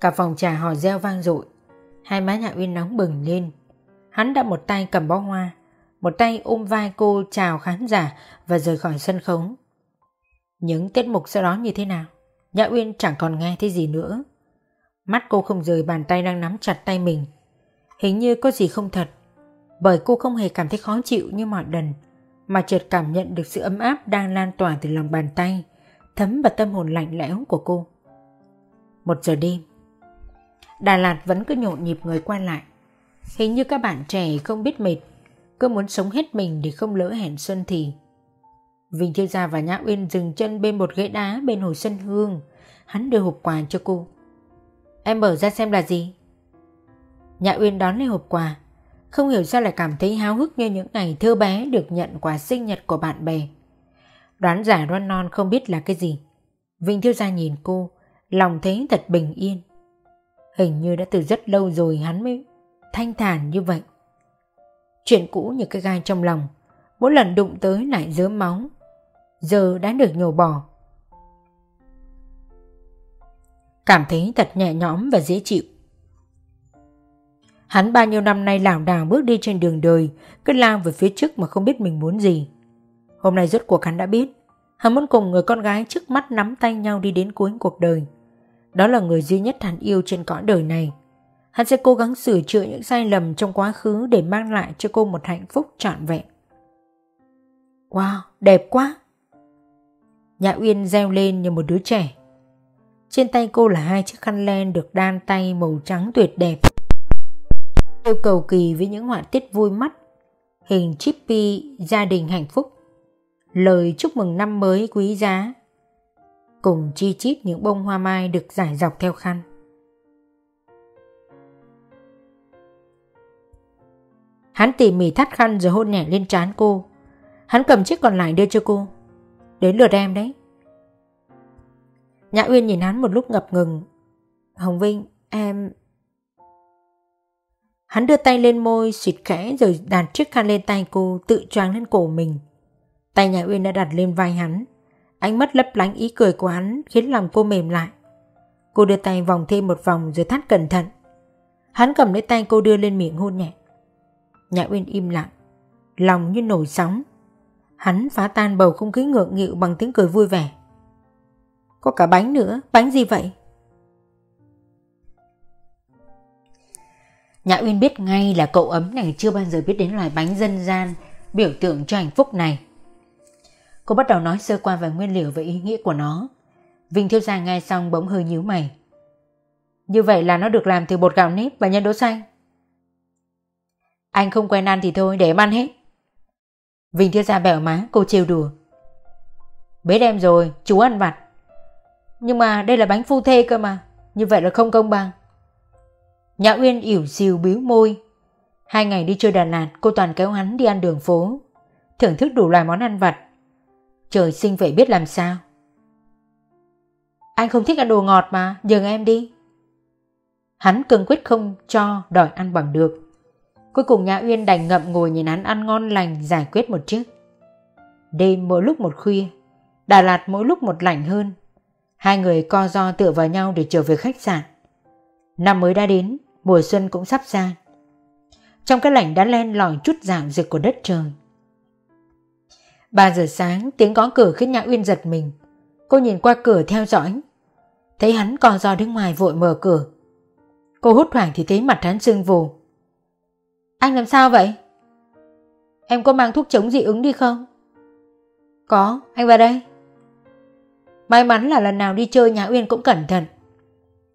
Cả phòng trà hò reo vang dội, hai má Nhã Uyên nóng bừng lên. Hắn đã một tay cầm bó hoa, một tay ôm vai cô chào khán giả và rời khỏi sân khấu. Những tiết mục sau đó như thế nào? Nhã Uyên chẳng còn nghe thấy gì nữa. Mắt cô không rời bàn tay đang nắm chặt tay mình. Hình như có gì không thật. Bởi cô không hề cảm thấy khó chịu như mọi lần, mà chợt cảm nhận được sự ấm áp đang lan tỏa từ lòng bàn tay, thấm vào tâm hồn lạnh lẽo của cô. Một giờ đêm, Đà Lạt vẫn cứ nhộn nhịp người qua lại. Hình như các bạn trẻ không biết mệt, cứ muốn sống hết mình để không lỡ hẹn xuân thì. Vinh Thiên Gia và Nhã Uyên dừng chân bên một ghế đá bên hồ xuân hương, hắn đưa hộp quà cho cô. Em mở ra xem là gì? Nhã Uyên đón lấy hộp quà, không hiểu sao lại cảm thấy háo hức như những ngày thơ bé được nhận quà sinh nhật của bạn bè. Đoán giả đoán non không biết là cái gì. Vinh Thiếu Gia nhìn cô, lòng thấy thật bình yên. Hình như đã từ rất lâu rồi hắn mới thanh thản như vậy. Chuyện cũ như cái gai trong lòng, mỗi lần đụng tới lại dớm máu. Giờ đã được nhổ bỏ. Cảm thấy thật nhẹ nhõm và dễ chịu. Hắn bao nhiêu năm nay lảo đảo bước đi trên đường đời, cứ lao về phía trước mà không biết mình muốn gì. Hôm nay rốt cuộc hắn đã biết, hắn muốn cùng người con gái trước mắt nắm tay nhau đi đến cuối cuộc đời. Đó là người duy nhất hắn yêu trên cõi đời này. Hắn sẽ cố gắng sửa chữa những sai lầm trong quá khứ để mang lại cho cô một hạnh phúc trọn vẹn. Wow, đẹp quá! Nhã Uyên reo lên như một đứa trẻ. Trên tay cô là hai chiếc khăn len được đan tay màu trắng tuyệt đẹp yêu cầu kỳ với những họa tiết vui mắt, hình chippy gia đình hạnh phúc, lời chúc mừng năm mới quý giá, cùng chi chít những bông hoa mai được giải dọc theo khăn. Hắn tỉ mỉ thắt khăn rồi hôn nhẹ lên trán cô. Hắn cầm chiếc còn lại đưa cho cô. Đến lượt em đấy. Nhã Uyên nhìn hắn một lúc ngập ngừng. Hồng Vinh, em... Hắn đưa tay lên môi, xịt khẽ rồi đặt chiếc khăn lên tay cô, tự choáng lên cổ mình. Tay nhã Uyên đã đặt lên vai hắn. Ánh mắt lấp lánh ý cười của hắn khiến lòng cô mềm lại. Cô đưa tay vòng thêm một vòng rồi thắt cẩn thận. Hắn cầm lấy tay cô đưa lên miệng hôn nhẹ. Nhã Uyên im lặng, lòng như nổi sóng. Hắn phá tan bầu không khí ngượng nghịu bằng tiếng cười vui vẻ. Có cả bánh nữa, bánh gì vậy? Nhã Uyên biết ngay là cậu ấm này chưa bao giờ biết đến loài bánh dân gian biểu tượng cho hạnh phúc này. Cô bắt đầu nói sơ qua về nguyên liệu và ý nghĩa của nó. Vinh Thiếu Gia nghe xong bỗng hơi nhíu mày. Như vậy là nó được làm từ bột gạo nếp và nhân đỗ xanh. Anh không quen ăn thì thôi để em ăn hết. Vinh thiết ra bẻo má cô trêu đùa. Bế đem rồi, chú ăn vặt. Nhưng mà đây là bánh phu thê cơ mà, như vậy là không công bằng. Nhã Uyên ỉu xìu bíu môi. Hai ngày đi chơi Đà Lạt cô toàn kéo hắn đi ăn đường phố. Thưởng thức đủ loại món ăn vặt. Trời sinh vậy biết làm sao. Anh không thích ăn đồ ngọt mà, nhường em đi. Hắn cương quyết không cho đòi ăn bằng được. Cuối cùng Nhã Uyên đành ngậm ngồi nhìn hắn ăn ngon lành giải quyết một chiếc. Đêm mỗi lúc một khuya, Đà Lạt mỗi lúc một lạnh hơn. Hai người co do tựa vào nhau để trở về khách sạn. Năm mới đã đến, mùa xuân cũng sắp ra. Trong cái lạnh đã len lỏi chút dạng rực của đất trời. 3 giờ sáng tiếng gõ cửa khiến Nhã Uyên giật mình. Cô nhìn qua cửa theo dõi. Thấy hắn co do đứng ngoài vội mở cửa. Cô hốt hoảng thì thấy mặt hắn sưng vù. Anh làm sao vậy? Em có mang thuốc chống dị ứng đi không? Có, anh vào đây. May mắn là lần nào đi chơi nhà Uyên cũng cẩn thận.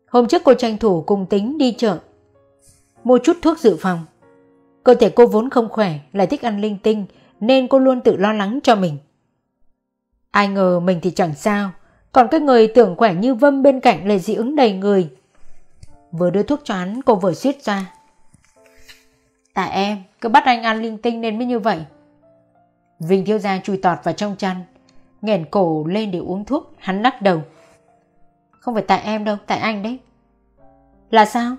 Hôm trước cô tranh thủ cùng tính đi chợ mua chút thuốc dự phòng. Cơ thể cô vốn không khỏe, lại thích ăn linh tinh, nên cô luôn tự lo lắng cho mình. Ai ngờ mình thì chẳng sao, còn cái người tưởng khỏe như vâm bên cạnh lại dị ứng đầy người. Vừa đưa thuốc cho hắn, cô vừa suýt ra. Tại em, cứ bắt anh ăn linh tinh nên mới như vậy. Vinh thiếu gia chui tọt vào trong chăn, nghẹn cổ lên để uống thuốc, hắn lắc đầu. Không phải tại em đâu, tại anh đấy. Là sao?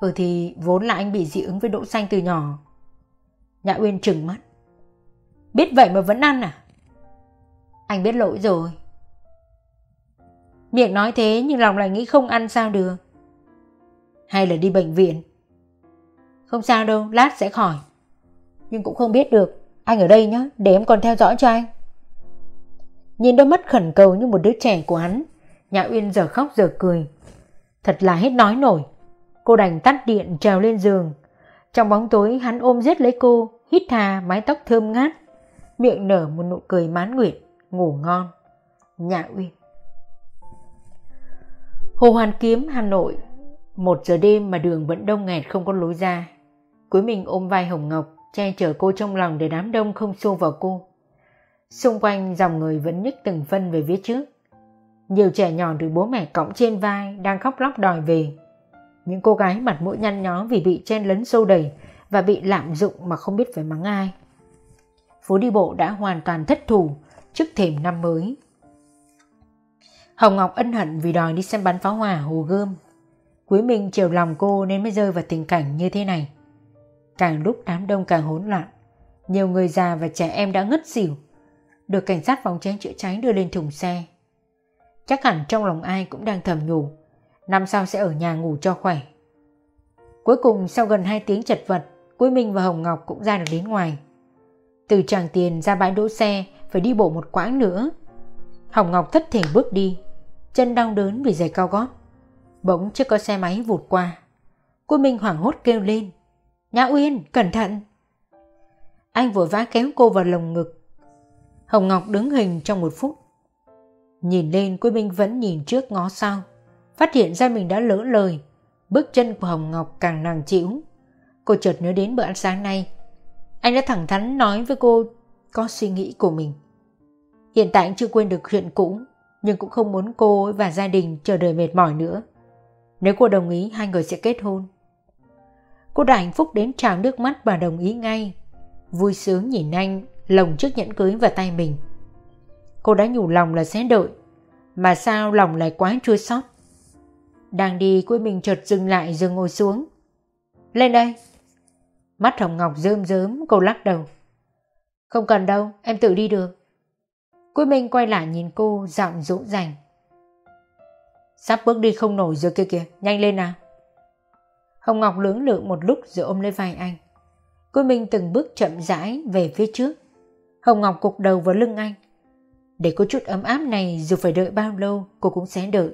Ừ thì vốn là anh bị dị ứng với đỗ xanh từ nhỏ. Nhã Uyên trừng mắt. Biết vậy mà vẫn ăn à? Anh biết lỗi rồi. Miệng nói thế nhưng lòng lại nghĩ không ăn sao được. Hay là đi bệnh viện? Không sao đâu, lát sẽ khỏi. Nhưng cũng không biết được. Anh ở đây nhé, để em còn theo dõi cho anh. Nhìn đôi mắt khẩn cầu như một đứa trẻ của hắn, Nhã Uyên giờ khóc giờ cười. Thật là hết nói nổi. Cô đành tắt điện trèo lên giường. Trong bóng tối hắn ôm giết lấy cô, hít hà mái tóc thơm ngát. Miệng nở một nụ cười mán nguyện, ngủ ngon. Nhã Uyên. Hồ Hoàn Kiếm, Hà Nội. Một giờ đêm mà đường vẫn đông nghẹt không có lối ra cúi mình ôm vai Hồng Ngọc, che chở cô trong lòng để đám đông không xô vào cô. Xung quanh dòng người vẫn nhích từng phân về phía trước. Nhiều trẻ nhỏ được bố mẹ cõng trên vai đang khóc lóc đòi về. Những cô gái mặt mũi nhăn nhó vì bị chen lấn sâu đầy và bị lạm dụng mà không biết phải mắng ai. Phố đi bộ đã hoàn toàn thất thủ trước thềm năm mới. Hồng Ngọc ân hận vì đòi đi xem bắn pháo hoa hồ gươm. Quý Minh chiều lòng cô nên mới rơi vào tình cảnh như thế này. Càng lúc đám đông càng hỗn loạn. Nhiều người già và trẻ em đã ngất xỉu. Được cảnh sát phòng cháy chữa cháy đưa lên thùng xe. Chắc hẳn trong lòng ai cũng đang thầm nhủ. Năm sau sẽ ở nhà ngủ cho khỏe. Cuối cùng sau gần 2 tiếng chật vật, Quý Minh và Hồng Ngọc cũng ra được đến ngoài. Từ tràng tiền ra bãi đỗ xe phải đi bộ một quãng nữa. Hồng Ngọc thất thể bước đi, chân đau đớn vì giày cao gót. Bỗng chiếc có xe máy vụt qua. Quý Minh hoảng hốt kêu lên. Nhã Uyên, cẩn thận! Anh vội vã kéo cô vào lồng ngực. Hồng Ngọc đứng hình trong một phút. Nhìn lên Quý Minh vẫn nhìn trước ngó sau. Phát hiện ra mình đã lỡ lời. Bước chân của Hồng Ngọc càng nàng chịu. Cô chợt nhớ đến bữa ăn sáng nay. Anh đã thẳng thắn nói với cô có suy nghĩ của mình. Hiện tại anh chưa quên được chuyện cũ, nhưng cũng không muốn cô và gia đình chờ đợi mệt mỏi nữa. Nếu cô đồng ý hai người sẽ kết hôn. Cô đã hạnh phúc đến trào nước mắt và đồng ý ngay. Vui sướng nhìn anh lồng chiếc nhẫn cưới vào tay mình. Cô đã nhủ lòng là sẽ đợi, mà sao lòng lại quá chua xót. Đang đi cuối mình chợt dừng lại rồi ngồi xuống. Lên đây. Mắt Hồng Ngọc rơm rớm cô lắc đầu. Không cần đâu, em tự đi được. Cuối Minh quay lại nhìn cô giọng dỗ dành. Sắp bước đi không nổi rồi kia kìa, nhanh lên nào. Hồng Ngọc lưỡng lự một lúc rồi ôm lấy vai anh. Cô Minh từng bước chậm rãi về phía trước. Hồng Ngọc cục đầu vào lưng anh. Để có chút ấm áp này dù phải đợi bao lâu cô cũng sẽ đợi.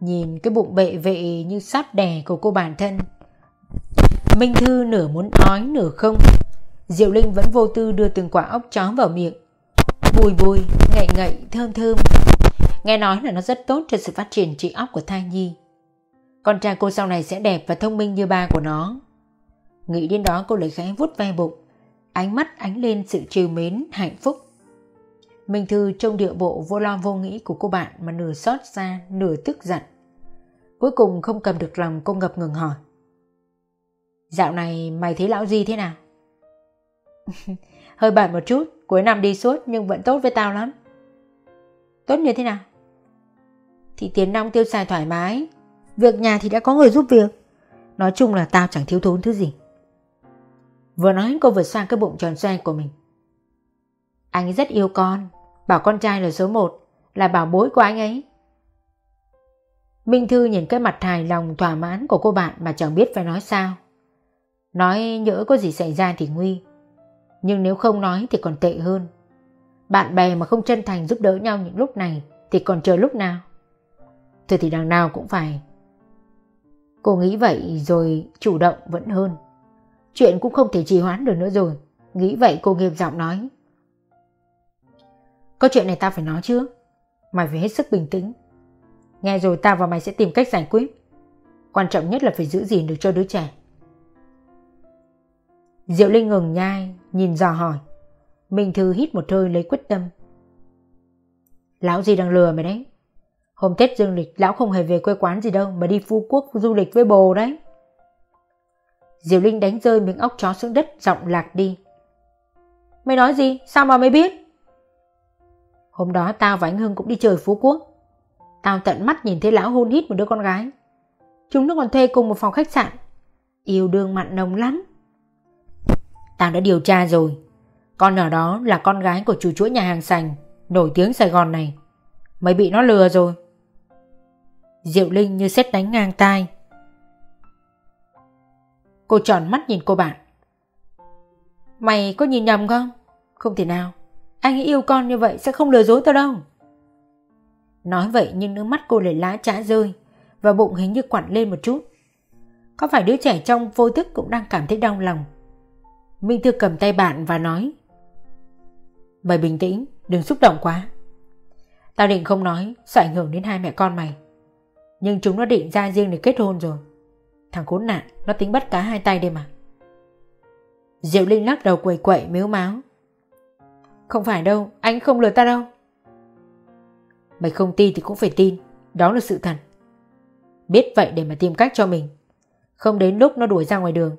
Nhìn cái bụng bệ vệ như sắp đè của cô bản thân. Minh Thư nửa muốn nói nửa không. Diệu Linh vẫn vô tư đưa từng quả ốc chó vào miệng. Bùi bùi, ngậy ngậy, thơm thơm. Nghe nói là nó rất tốt cho sự phát triển trí óc của thai nhi. Con trai cô sau này sẽ đẹp và thông minh như ba của nó. Nghĩ đến đó cô lấy khẽ vút ve bụng. Ánh mắt ánh lên sự trìu mến, hạnh phúc. Minh Thư trông địa bộ vô lo vô nghĩ của cô bạn mà nửa xót xa, nửa tức giận. Cuối cùng không cầm được lòng cô ngập ngừng hỏi. Dạo này mày thấy lão gì thế nào? Hơi bận một chút, cuối năm đi suốt nhưng vẫn tốt với tao lắm. Tốt như thế nào? Thì tiền nong tiêu xài thoải mái, việc nhà thì đã có người giúp việc. Nói chung là tao chẳng thiếu thốn thứ gì. Vừa nói cô vừa xoa cái bụng tròn xoe của mình. Anh ấy rất yêu con, bảo con trai là số một, là bảo bối của anh ấy. Minh Thư nhìn cái mặt hài lòng thỏa mãn của cô bạn mà chẳng biết phải nói sao. Nói nhỡ có gì xảy ra thì nguy. Nhưng nếu không nói thì còn tệ hơn. Bạn bè mà không chân thành giúp đỡ nhau những lúc này thì còn chờ lúc nào? Thôi thì đằng nào cũng phải. Cô nghĩ vậy rồi chủ động vẫn hơn. Chuyện cũng không thể trì hoãn được nữa rồi. Nghĩ vậy cô nghiêm giọng nói. Có chuyện này tao phải nói chứ. Mày phải hết sức bình tĩnh. Nghe rồi tao và mày sẽ tìm cách giải quyết. Quan trọng nhất là phải giữ gìn được cho đứa trẻ. Diệu Linh ngừng nhai, nhìn dò hỏi. Minh Thư hít một hơi lấy quyết tâm. Lão gì đang lừa mày đấy. Hôm Tết dương lịch, lão không hề về quê quán gì đâu, mà đi Phú Quốc du lịch với bồ đấy. Diệu Linh đánh rơi miếng ốc chó xuống đất, giọng lạc đi. Mày nói gì? Sao mà mày biết? Hôm đó tao và anh Hưng cũng đi chơi Phú Quốc. Tao tận mắt nhìn thấy lão hôn hít một đứa con gái. Chúng nó còn thuê cùng một phòng khách sạn. Yêu đương mặn nồng lắm. Tao đã điều tra rồi. Con nhỏ đó là con gái của chủ chuỗi nhà hàng sành, nổi tiếng Sài Gòn này. Mày bị nó lừa rồi. Diệu Linh như xét đánh ngang tai. Cô tròn mắt nhìn cô bạn. Mày có nhìn nhầm không? Không thể nào. Anh ấy yêu con như vậy sẽ không lừa dối tao đâu. Nói vậy nhưng nước mắt cô lại lá trã rơi và bụng hình như quặn lên một chút. Có phải đứa trẻ trong vô thức cũng đang cảm thấy đau lòng? Minh Thư cầm tay bạn và nói Mày bình tĩnh, đừng xúc động quá. Tao định không nói, sợ ảnh hưởng đến hai mẹ con mày. Nhưng chúng nó định ra riêng để kết hôn rồi. Thằng khốn nạn, nó tính bắt cá hai tay đây mà. Diệu Linh lắc đầu quầy quậy mếu máu. Không phải đâu, anh không lừa ta đâu. Mày không tin thì cũng phải tin, đó là sự thật. Biết vậy để mà tìm cách cho mình. Không đến lúc nó đuổi ra ngoài đường.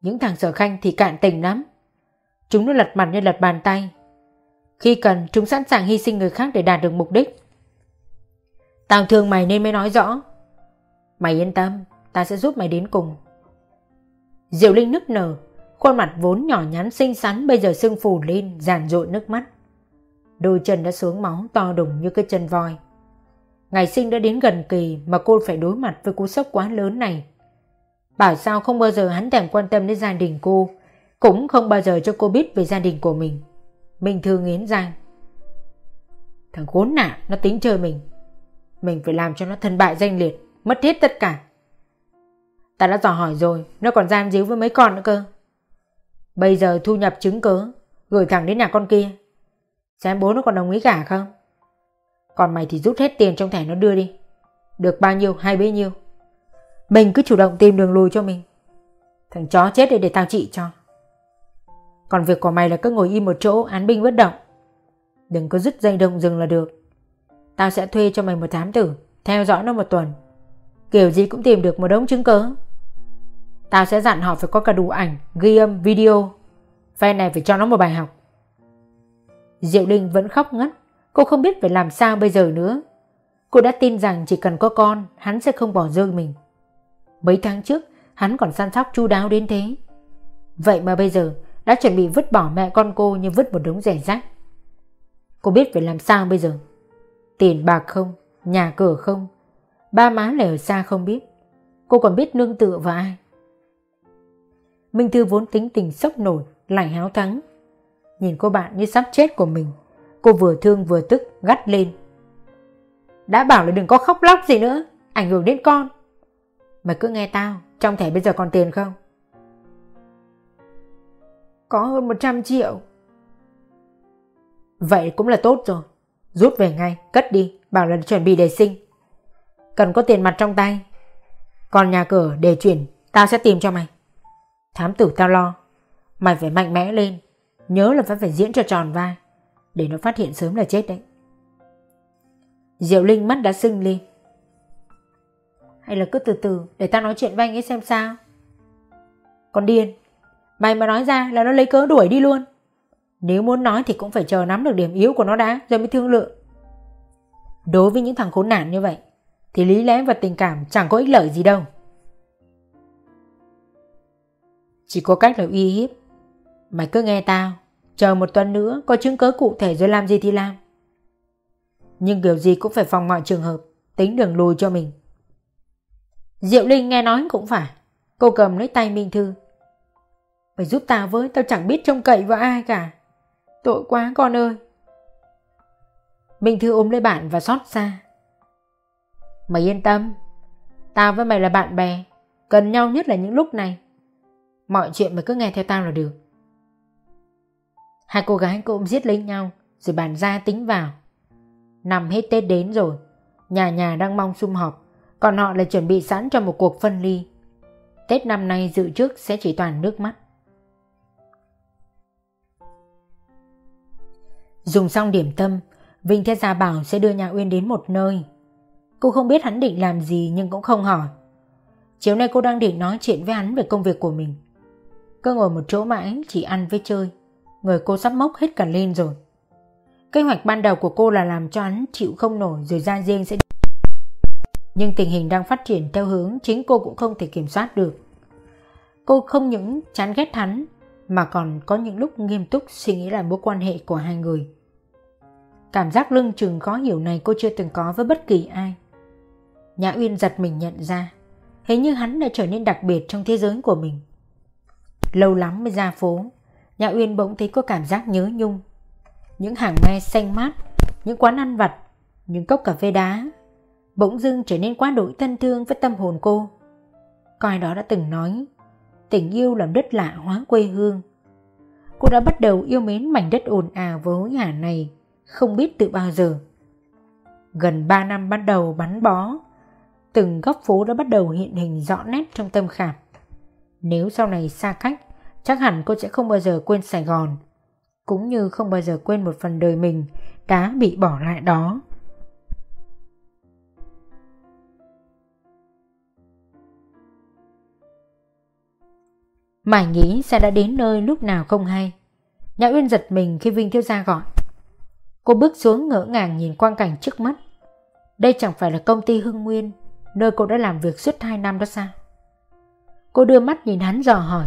Những thằng sở khanh thì cạn tình lắm. Chúng nó lật mặt như lật bàn tay. Khi cần, chúng sẵn sàng hy sinh người khác để đạt được mục đích. Tao thương mày nên mới nói rõ. Mày yên tâm, ta sẽ giúp mày đến cùng. Diệu Linh nức nở, khuôn mặt vốn nhỏ nhắn xinh xắn bây giờ sưng phù lên, giàn rội nước mắt. Đôi chân đã xuống máu to đùng như cái chân voi. Ngày sinh đã đến gần kỳ mà cô phải đối mặt với cú sốc quá lớn này. Bảo sao không bao giờ hắn thèm quan tâm đến gia đình cô, cũng không bao giờ cho cô biết về gia đình của mình. Minh Thư nghiến răng. Thằng khốn nạn nó tính chơi mình. Mình phải làm cho nó thân bại danh liệt, mất hết tất cả. Ta đã dò hỏi rồi, nó còn giam díu với mấy con nữa cơ. Bây giờ thu nhập chứng cớ, gửi thẳng đến nhà con kia. Xem bố nó còn đồng ý cả không? Còn mày thì rút hết tiền trong thẻ nó đưa đi. Được bao nhiêu hay bấy nhiêu. Mình cứ chủ động tìm đường lùi cho mình. Thằng chó chết để để tao trị cho. Còn việc của mày là cứ ngồi im một chỗ án binh bất động. Đừng có dứt dây động rừng là được. Tao sẽ thuê cho mày một thám tử, theo dõi nó một tuần. Kiểu gì cũng tìm được một đống chứng cớ. Tao sẽ dặn họ phải có cả đủ ảnh, ghi âm, video. Phe này phải cho nó một bài học. Diệu Linh vẫn khóc ngất. Cô không biết phải làm sao bây giờ nữa. Cô đã tin rằng chỉ cần có con, hắn sẽ không bỏ rơi mình. Mấy tháng trước, hắn còn săn sóc chu đáo đến thế. Vậy mà bây giờ, đã chuẩn bị vứt bỏ mẹ con cô như vứt một đống rẻ rách. Cô biết phải làm sao bây giờ? Tiền bạc không, nhà cửa không, ba má lại ở xa không biết. Cô còn biết nương tựa vào ai? Minh Thư vốn tính tình sốc nổi, lại háo thắng. Nhìn cô bạn như sắp chết của mình, cô vừa thương vừa tức gắt lên. Đã bảo là đừng có khóc lóc gì nữa, ảnh hưởng đến con. Mày cứ nghe tao, trong thẻ bây giờ còn tiền không? Có hơn 100 triệu. Vậy cũng là tốt rồi. Rút về ngay, cất đi, bảo là chuẩn bị để sinh. Cần có tiền mặt trong tay. Còn nhà cửa để chuyển, tao sẽ tìm cho mày. Thám tử tao lo. Mày phải mạnh mẽ lên. Nhớ là phải phải diễn cho tròn vai. Để nó phát hiện sớm là chết đấy. Diệu Linh mắt đã sưng lên. Hay là cứ từ từ để tao nói chuyện với anh ấy xem sao. Còn điên. Mày mà nói ra là nó lấy cớ đuổi đi luôn. Nếu muốn nói thì cũng phải chờ nắm được điểm yếu của nó đã rồi mới thương lượng. Đối với những thằng khốn nạn như vậy thì lý lẽ và tình cảm chẳng có ích lợi gì đâu. Chỉ có cách là uy hiếp. Mày cứ nghe tao, chờ một tuần nữa có chứng cớ cụ thể rồi làm gì thì làm. Nhưng kiểu gì cũng phải phòng mọi trường hợp, tính đường lùi cho mình. Diệu Linh nghe nói cũng phải. Cô cầm lấy tay Minh Thư, mày giúp tao với, tao chẳng biết trông cậy vào ai cả. Tội quá con ơi. Minh Thư ôm lấy bạn và xót xa. Mày yên tâm, tao với mày là bạn bè, cần nhau nhất là những lúc này. Mọi chuyện mày cứ nghe theo tao là được. Hai cô gái cũng giết lấy nhau rồi bàn ra tính vào. Năm hết Tết đến rồi, nhà nhà đang mong sum họp Còn họ lại chuẩn bị sẵn cho một cuộc phân ly. Tết năm nay dự trước sẽ chỉ toàn nước mắt. Dùng xong điểm tâm, Vinh Thiết Gia bảo sẽ đưa nhà Uyên đến một nơi. Cô không biết hắn định làm gì nhưng cũng không hỏi. Chiều nay cô đang định nói chuyện với hắn về công việc của mình. Cứ ngồi một chỗ mãi chỉ ăn với chơi. Người cô sắp mốc hết cả lên rồi. Kế hoạch ban đầu của cô là làm cho hắn chịu không nổi rồi ra riêng sẽ Nhưng tình hình đang phát triển theo hướng chính cô cũng không thể kiểm soát được. Cô không những chán ghét hắn mà còn có những lúc nghiêm túc suy nghĩ lại mối quan hệ của hai người. Cảm giác lưng chừng khó hiểu này cô chưa từng có với bất kỳ ai. Nhã Uyên giật mình nhận ra, hình như hắn đã trở nên đặc biệt trong thế giới của mình. Lâu lắm mới ra phố, Nhã Uyên bỗng thấy có cảm giác nhớ nhung. Những hàng me xanh mát, những quán ăn vặt, những cốc cà phê đá, bỗng dưng trở nên quá đổi thân thương với tâm hồn cô. Coi đó đã từng nói, tình yêu làm đất lạ hóa quê hương. Cô đã bắt đầu yêu mến mảnh đất ồn ào với hối hả này, không biết từ bao giờ. Gần 3 năm bắt đầu bắn bó, từng góc phố đã bắt đầu hiện hình rõ nét trong tâm khảm. Nếu sau này xa cách, chắc hẳn cô sẽ không bao giờ quên Sài Gòn, cũng như không bao giờ quên một phần đời mình đã bị bỏ lại đó. Mải nghĩ sẽ đã đến nơi lúc nào không hay. Nhã Uyên giật mình khi Vinh Thiếu Gia gọi. Cô bước xuống ngỡ ngàng nhìn quang cảnh trước mắt. Đây chẳng phải là công ty Hưng Nguyên, nơi cô đã làm việc suốt 2 năm đó sao? Cô đưa mắt nhìn hắn dò hỏi.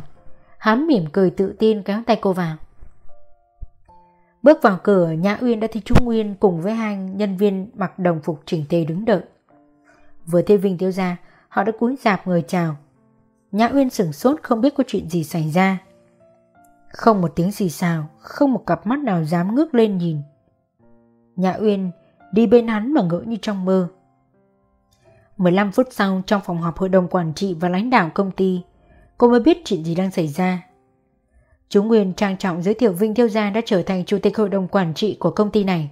Hắn mỉm cười tự tin kéo tay cô vào. Bước vào cửa, Nhã Uyên đã thấy Trung Nguyên cùng với hai nhân viên mặc đồng phục chỉnh tề đứng đợi. Vừa thấy Vinh Thiếu Gia, họ đã cúi dạp người chào. Nhã Uyên sửng sốt không biết có chuyện gì xảy ra. Không một tiếng gì xào, không một cặp mắt nào dám ngước lên nhìn. Nhã Uyên đi bên hắn mà ngỡ như trong mơ. 15 phút sau trong phòng họp hội đồng quản trị và lãnh đạo công ty, cô mới biết chuyện gì đang xảy ra. Chú Nguyên trang trọng giới thiệu Vinh Thiêu Gia đã trở thành chủ tịch hội đồng quản trị của công ty này.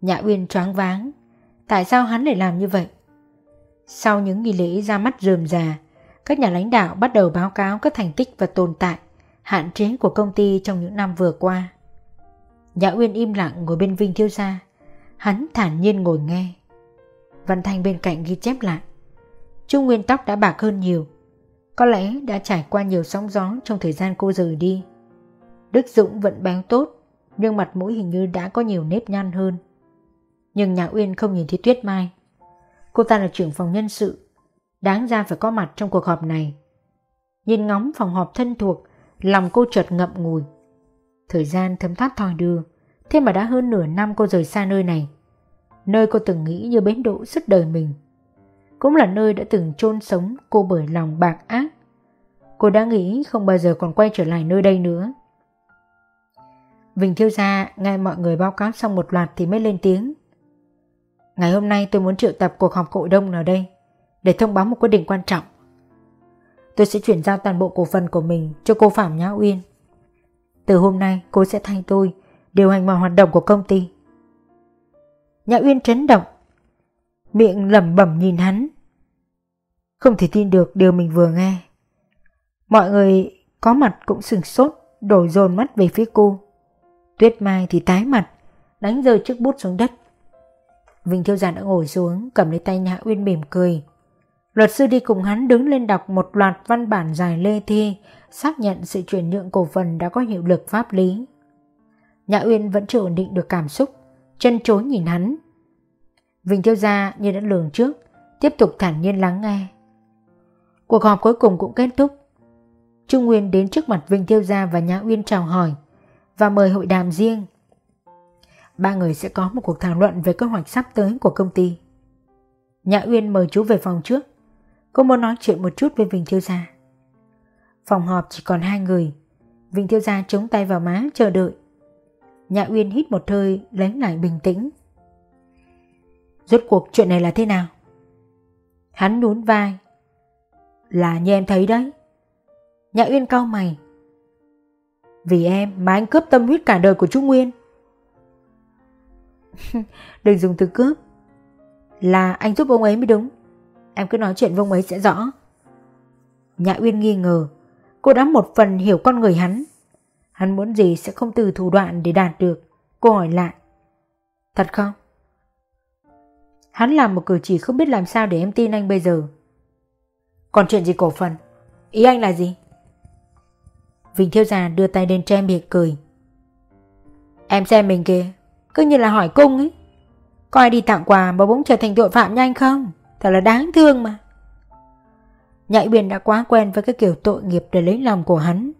Nhã Uyên choáng váng. Tại sao hắn lại làm như vậy? Sau những nghi lễ ra mắt rườm rà, các nhà lãnh đạo bắt đầu báo cáo các thành tích và tồn tại, hạn chế của công ty trong những năm vừa qua. Nhã Uyên im lặng ngồi bên Vinh Thiêu Gia. Hắn thản nhiên ngồi nghe. Văn Thanh bên cạnh ghi chép lại. Trung Nguyên tóc đã bạc hơn nhiều. Có lẽ đã trải qua nhiều sóng gió trong thời gian cô rời đi. Đức Dũng vẫn béo tốt, nhưng mặt mũi hình như đã có nhiều nếp nhăn hơn. Nhưng Nhã Uyên không nhìn thấy Tuyết Mai. Cô ta là trưởng phòng nhân sự, đáng ra phải có mặt trong cuộc họp này. Nhìn ngóng phòng họp thân thuộc, lòng cô chợt ngậm ngùi. Thời gian thấm thoát thoi đưa, thế mà đã hơn nửa năm cô rời xa nơi này. Nơi cô từng nghĩ như bến đỗ suốt đời mình. Cũng là nơi đã từng chôn sống cô bởi lòng bạc ác. Cô đã nghĩ không bao giờ còn quay trở lại nơi đây nữa. Vinh Thiêu Gia nghe mọi người báo cáo xong một loạt thì mới lên tiếng. Ngày hôm nay tôi muốn triệu tập cuộc họp hội đông ở đây để thông báo một quyết định quan trọng. Tôi sẽ chuyển giao toàn bộ cổ phần của mình cho cô Phạm Nhã Uyên. Từ hôm nay cô sẽ thay tôi điều hành mọi hoạt động của công ty. Nhã Uyên chấn động, miệng lẩm bẩm nhìn hắn. Không thể tin được điều mình vừa nghe. Mọi người có mặt cũng sừng sốt, đổi dồn mắt về phía cô. Tuyết Mai thì tái mặt, đánh rơi chiếc bút xuống đất. Vinh Thiêu Giản đã ngồi xuống, cầm lấy tay Nhã Uyên mỉm cười. Luật sư đi cùng hắn đứng lên đọc một loạt văn bản dài lê thi xác nhận sự chuyển nhượng cổ phần đã có hiệu lực pháp lý. Nhã Uyên vẫn chưa ổn định được cảm xúc, chân chối nhìn hắn. Vinh Thiếu Gia như đã lường trước, tiếp tục thản nhiên lắng nghe. Cuộc họp cuối cùng cũng kết thúc. Trung Nguyên đến trước mặt Vinh Thiêu Gia và Nhã Uyên chào hỏi và mời hội đàm riêng. Ba người sẽ có một cuộc thảo luận về kế hoạch sắp tới của công ty. Nhã Uyên mời chú về phòng trước. Cô muốn nói chuyện một chút với Vinh Thiêu Gia. Phòng họp chỉ còn hai người. Vinh Thiêu Gia chống tay vào má, chờ đợi. Nhã Uyên hít một hơi, lấy lại bình tĩnh. Rốt cuộc chuyện này là thế nào? Hắn nhún vai. Là như em thấy đấy. Nhã Uyên cau mày. Vì em mà anh cướp tâm huyết cả đời của Trung Nguyên. Đừng dùng từ cướp. Là anh giúp ông ấy mới đúng. Em cứ nói chuyện với ông ấy sẽ rõ. Nhã Uyên nghi ngờ, cô đã một phần hiểu con người hắn. Hắn muốn gì sẽ không từ thủ đoạn để đạt được. Cô hỏi lại. Thật không? Hắn làm một cử chỉ không biết làm sao để em tin anh bây giờ. Còn chuyện gì cổ phần? Ý anh là gì? Vinh Thiếu Già đưa tay lên che miệng cười. Em xem mình kìa, cứ như là hỏi cung ấy. Có ai đi tặng quà mà bỗng trở thành tội phạm nhanh không? Thật là đáng thương mà. Nhạy Biên đã quá quen với cái kiểu tội nghiệp để lấy lòng của hắn.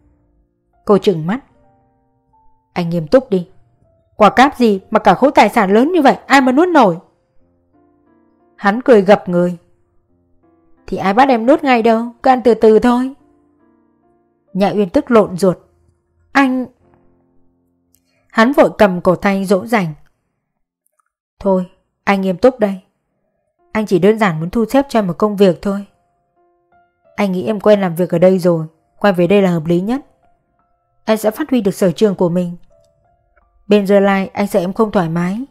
Cô trừng mắt. Anh nghiêm túc đi. Quả cáp gì mà cả khối tài sản lớn như vậy ai mà nuốt nổi? Hắn cười gập người. Thì ai bắt em nuốt ngay đâu, cứ ăn từ từ thôi. Nhạ Uyên tức lộn ruột. Anh... Hắn vội cầm cổ tay dỗ dành. Thôi, anh nghiêm túc đây. Anh chỉ đơn giản muốn thu xếp cho một công việc thôi. Anh nghĩ em quen làm việc ở đây rồi, quay về đây là hợp lý nhất. Em sẽ phát huy được sở trường của mình. Bên giờ lại anh sợ em không thoải mái.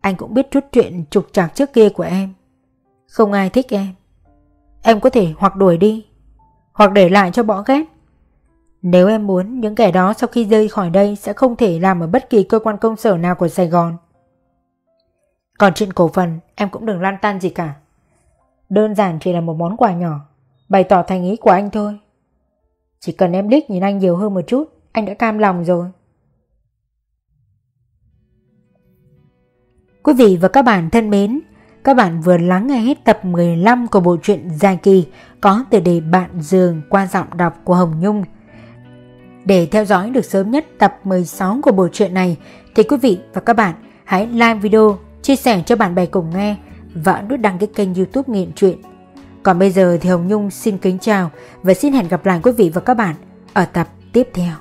Anh cũng biết chút chuyện trục trặc trước kia của em. Không ai thích em. Em có thể hoặc đuổi đi, hoặc để lại cho bỏ ghét. Nếu em muốn, những kẻ đó sau khi rơi khỏi đây sẽ không thể làm ở bất kỳ cơ quan công sở nào của Sài Gòn. Còn chuyện cổ phần, em cũng đừng lan tan gì cả. Đơn giản chỉ là một món quà nhỏ, bày tỏ thành ý của anh thôi. Chỉ cần em liếc nhìn anh nhiều hơn một chút, anh đã cam lòng rồi. Quý vị và các bạn thân mến, các bạn vừa lắng nghe hết tập 15 của bộ truyện dài kỳ có tựa đề Bạn Giường qua giọng đọc của Hồng Nhung. Để theo dõi được sớm nhất tập 16 của bộ truyện này thì quý vị và các bạn hãy like video, chia sẻ cho bạn bè cùng nghe và nút đăng ký kênh youtube Nghiện Truyện. Còn bây giờ thì Hồng Nhung xin kính chào và xin hẹn gặp lại quý vị và các bạn ở tập tiếp theo.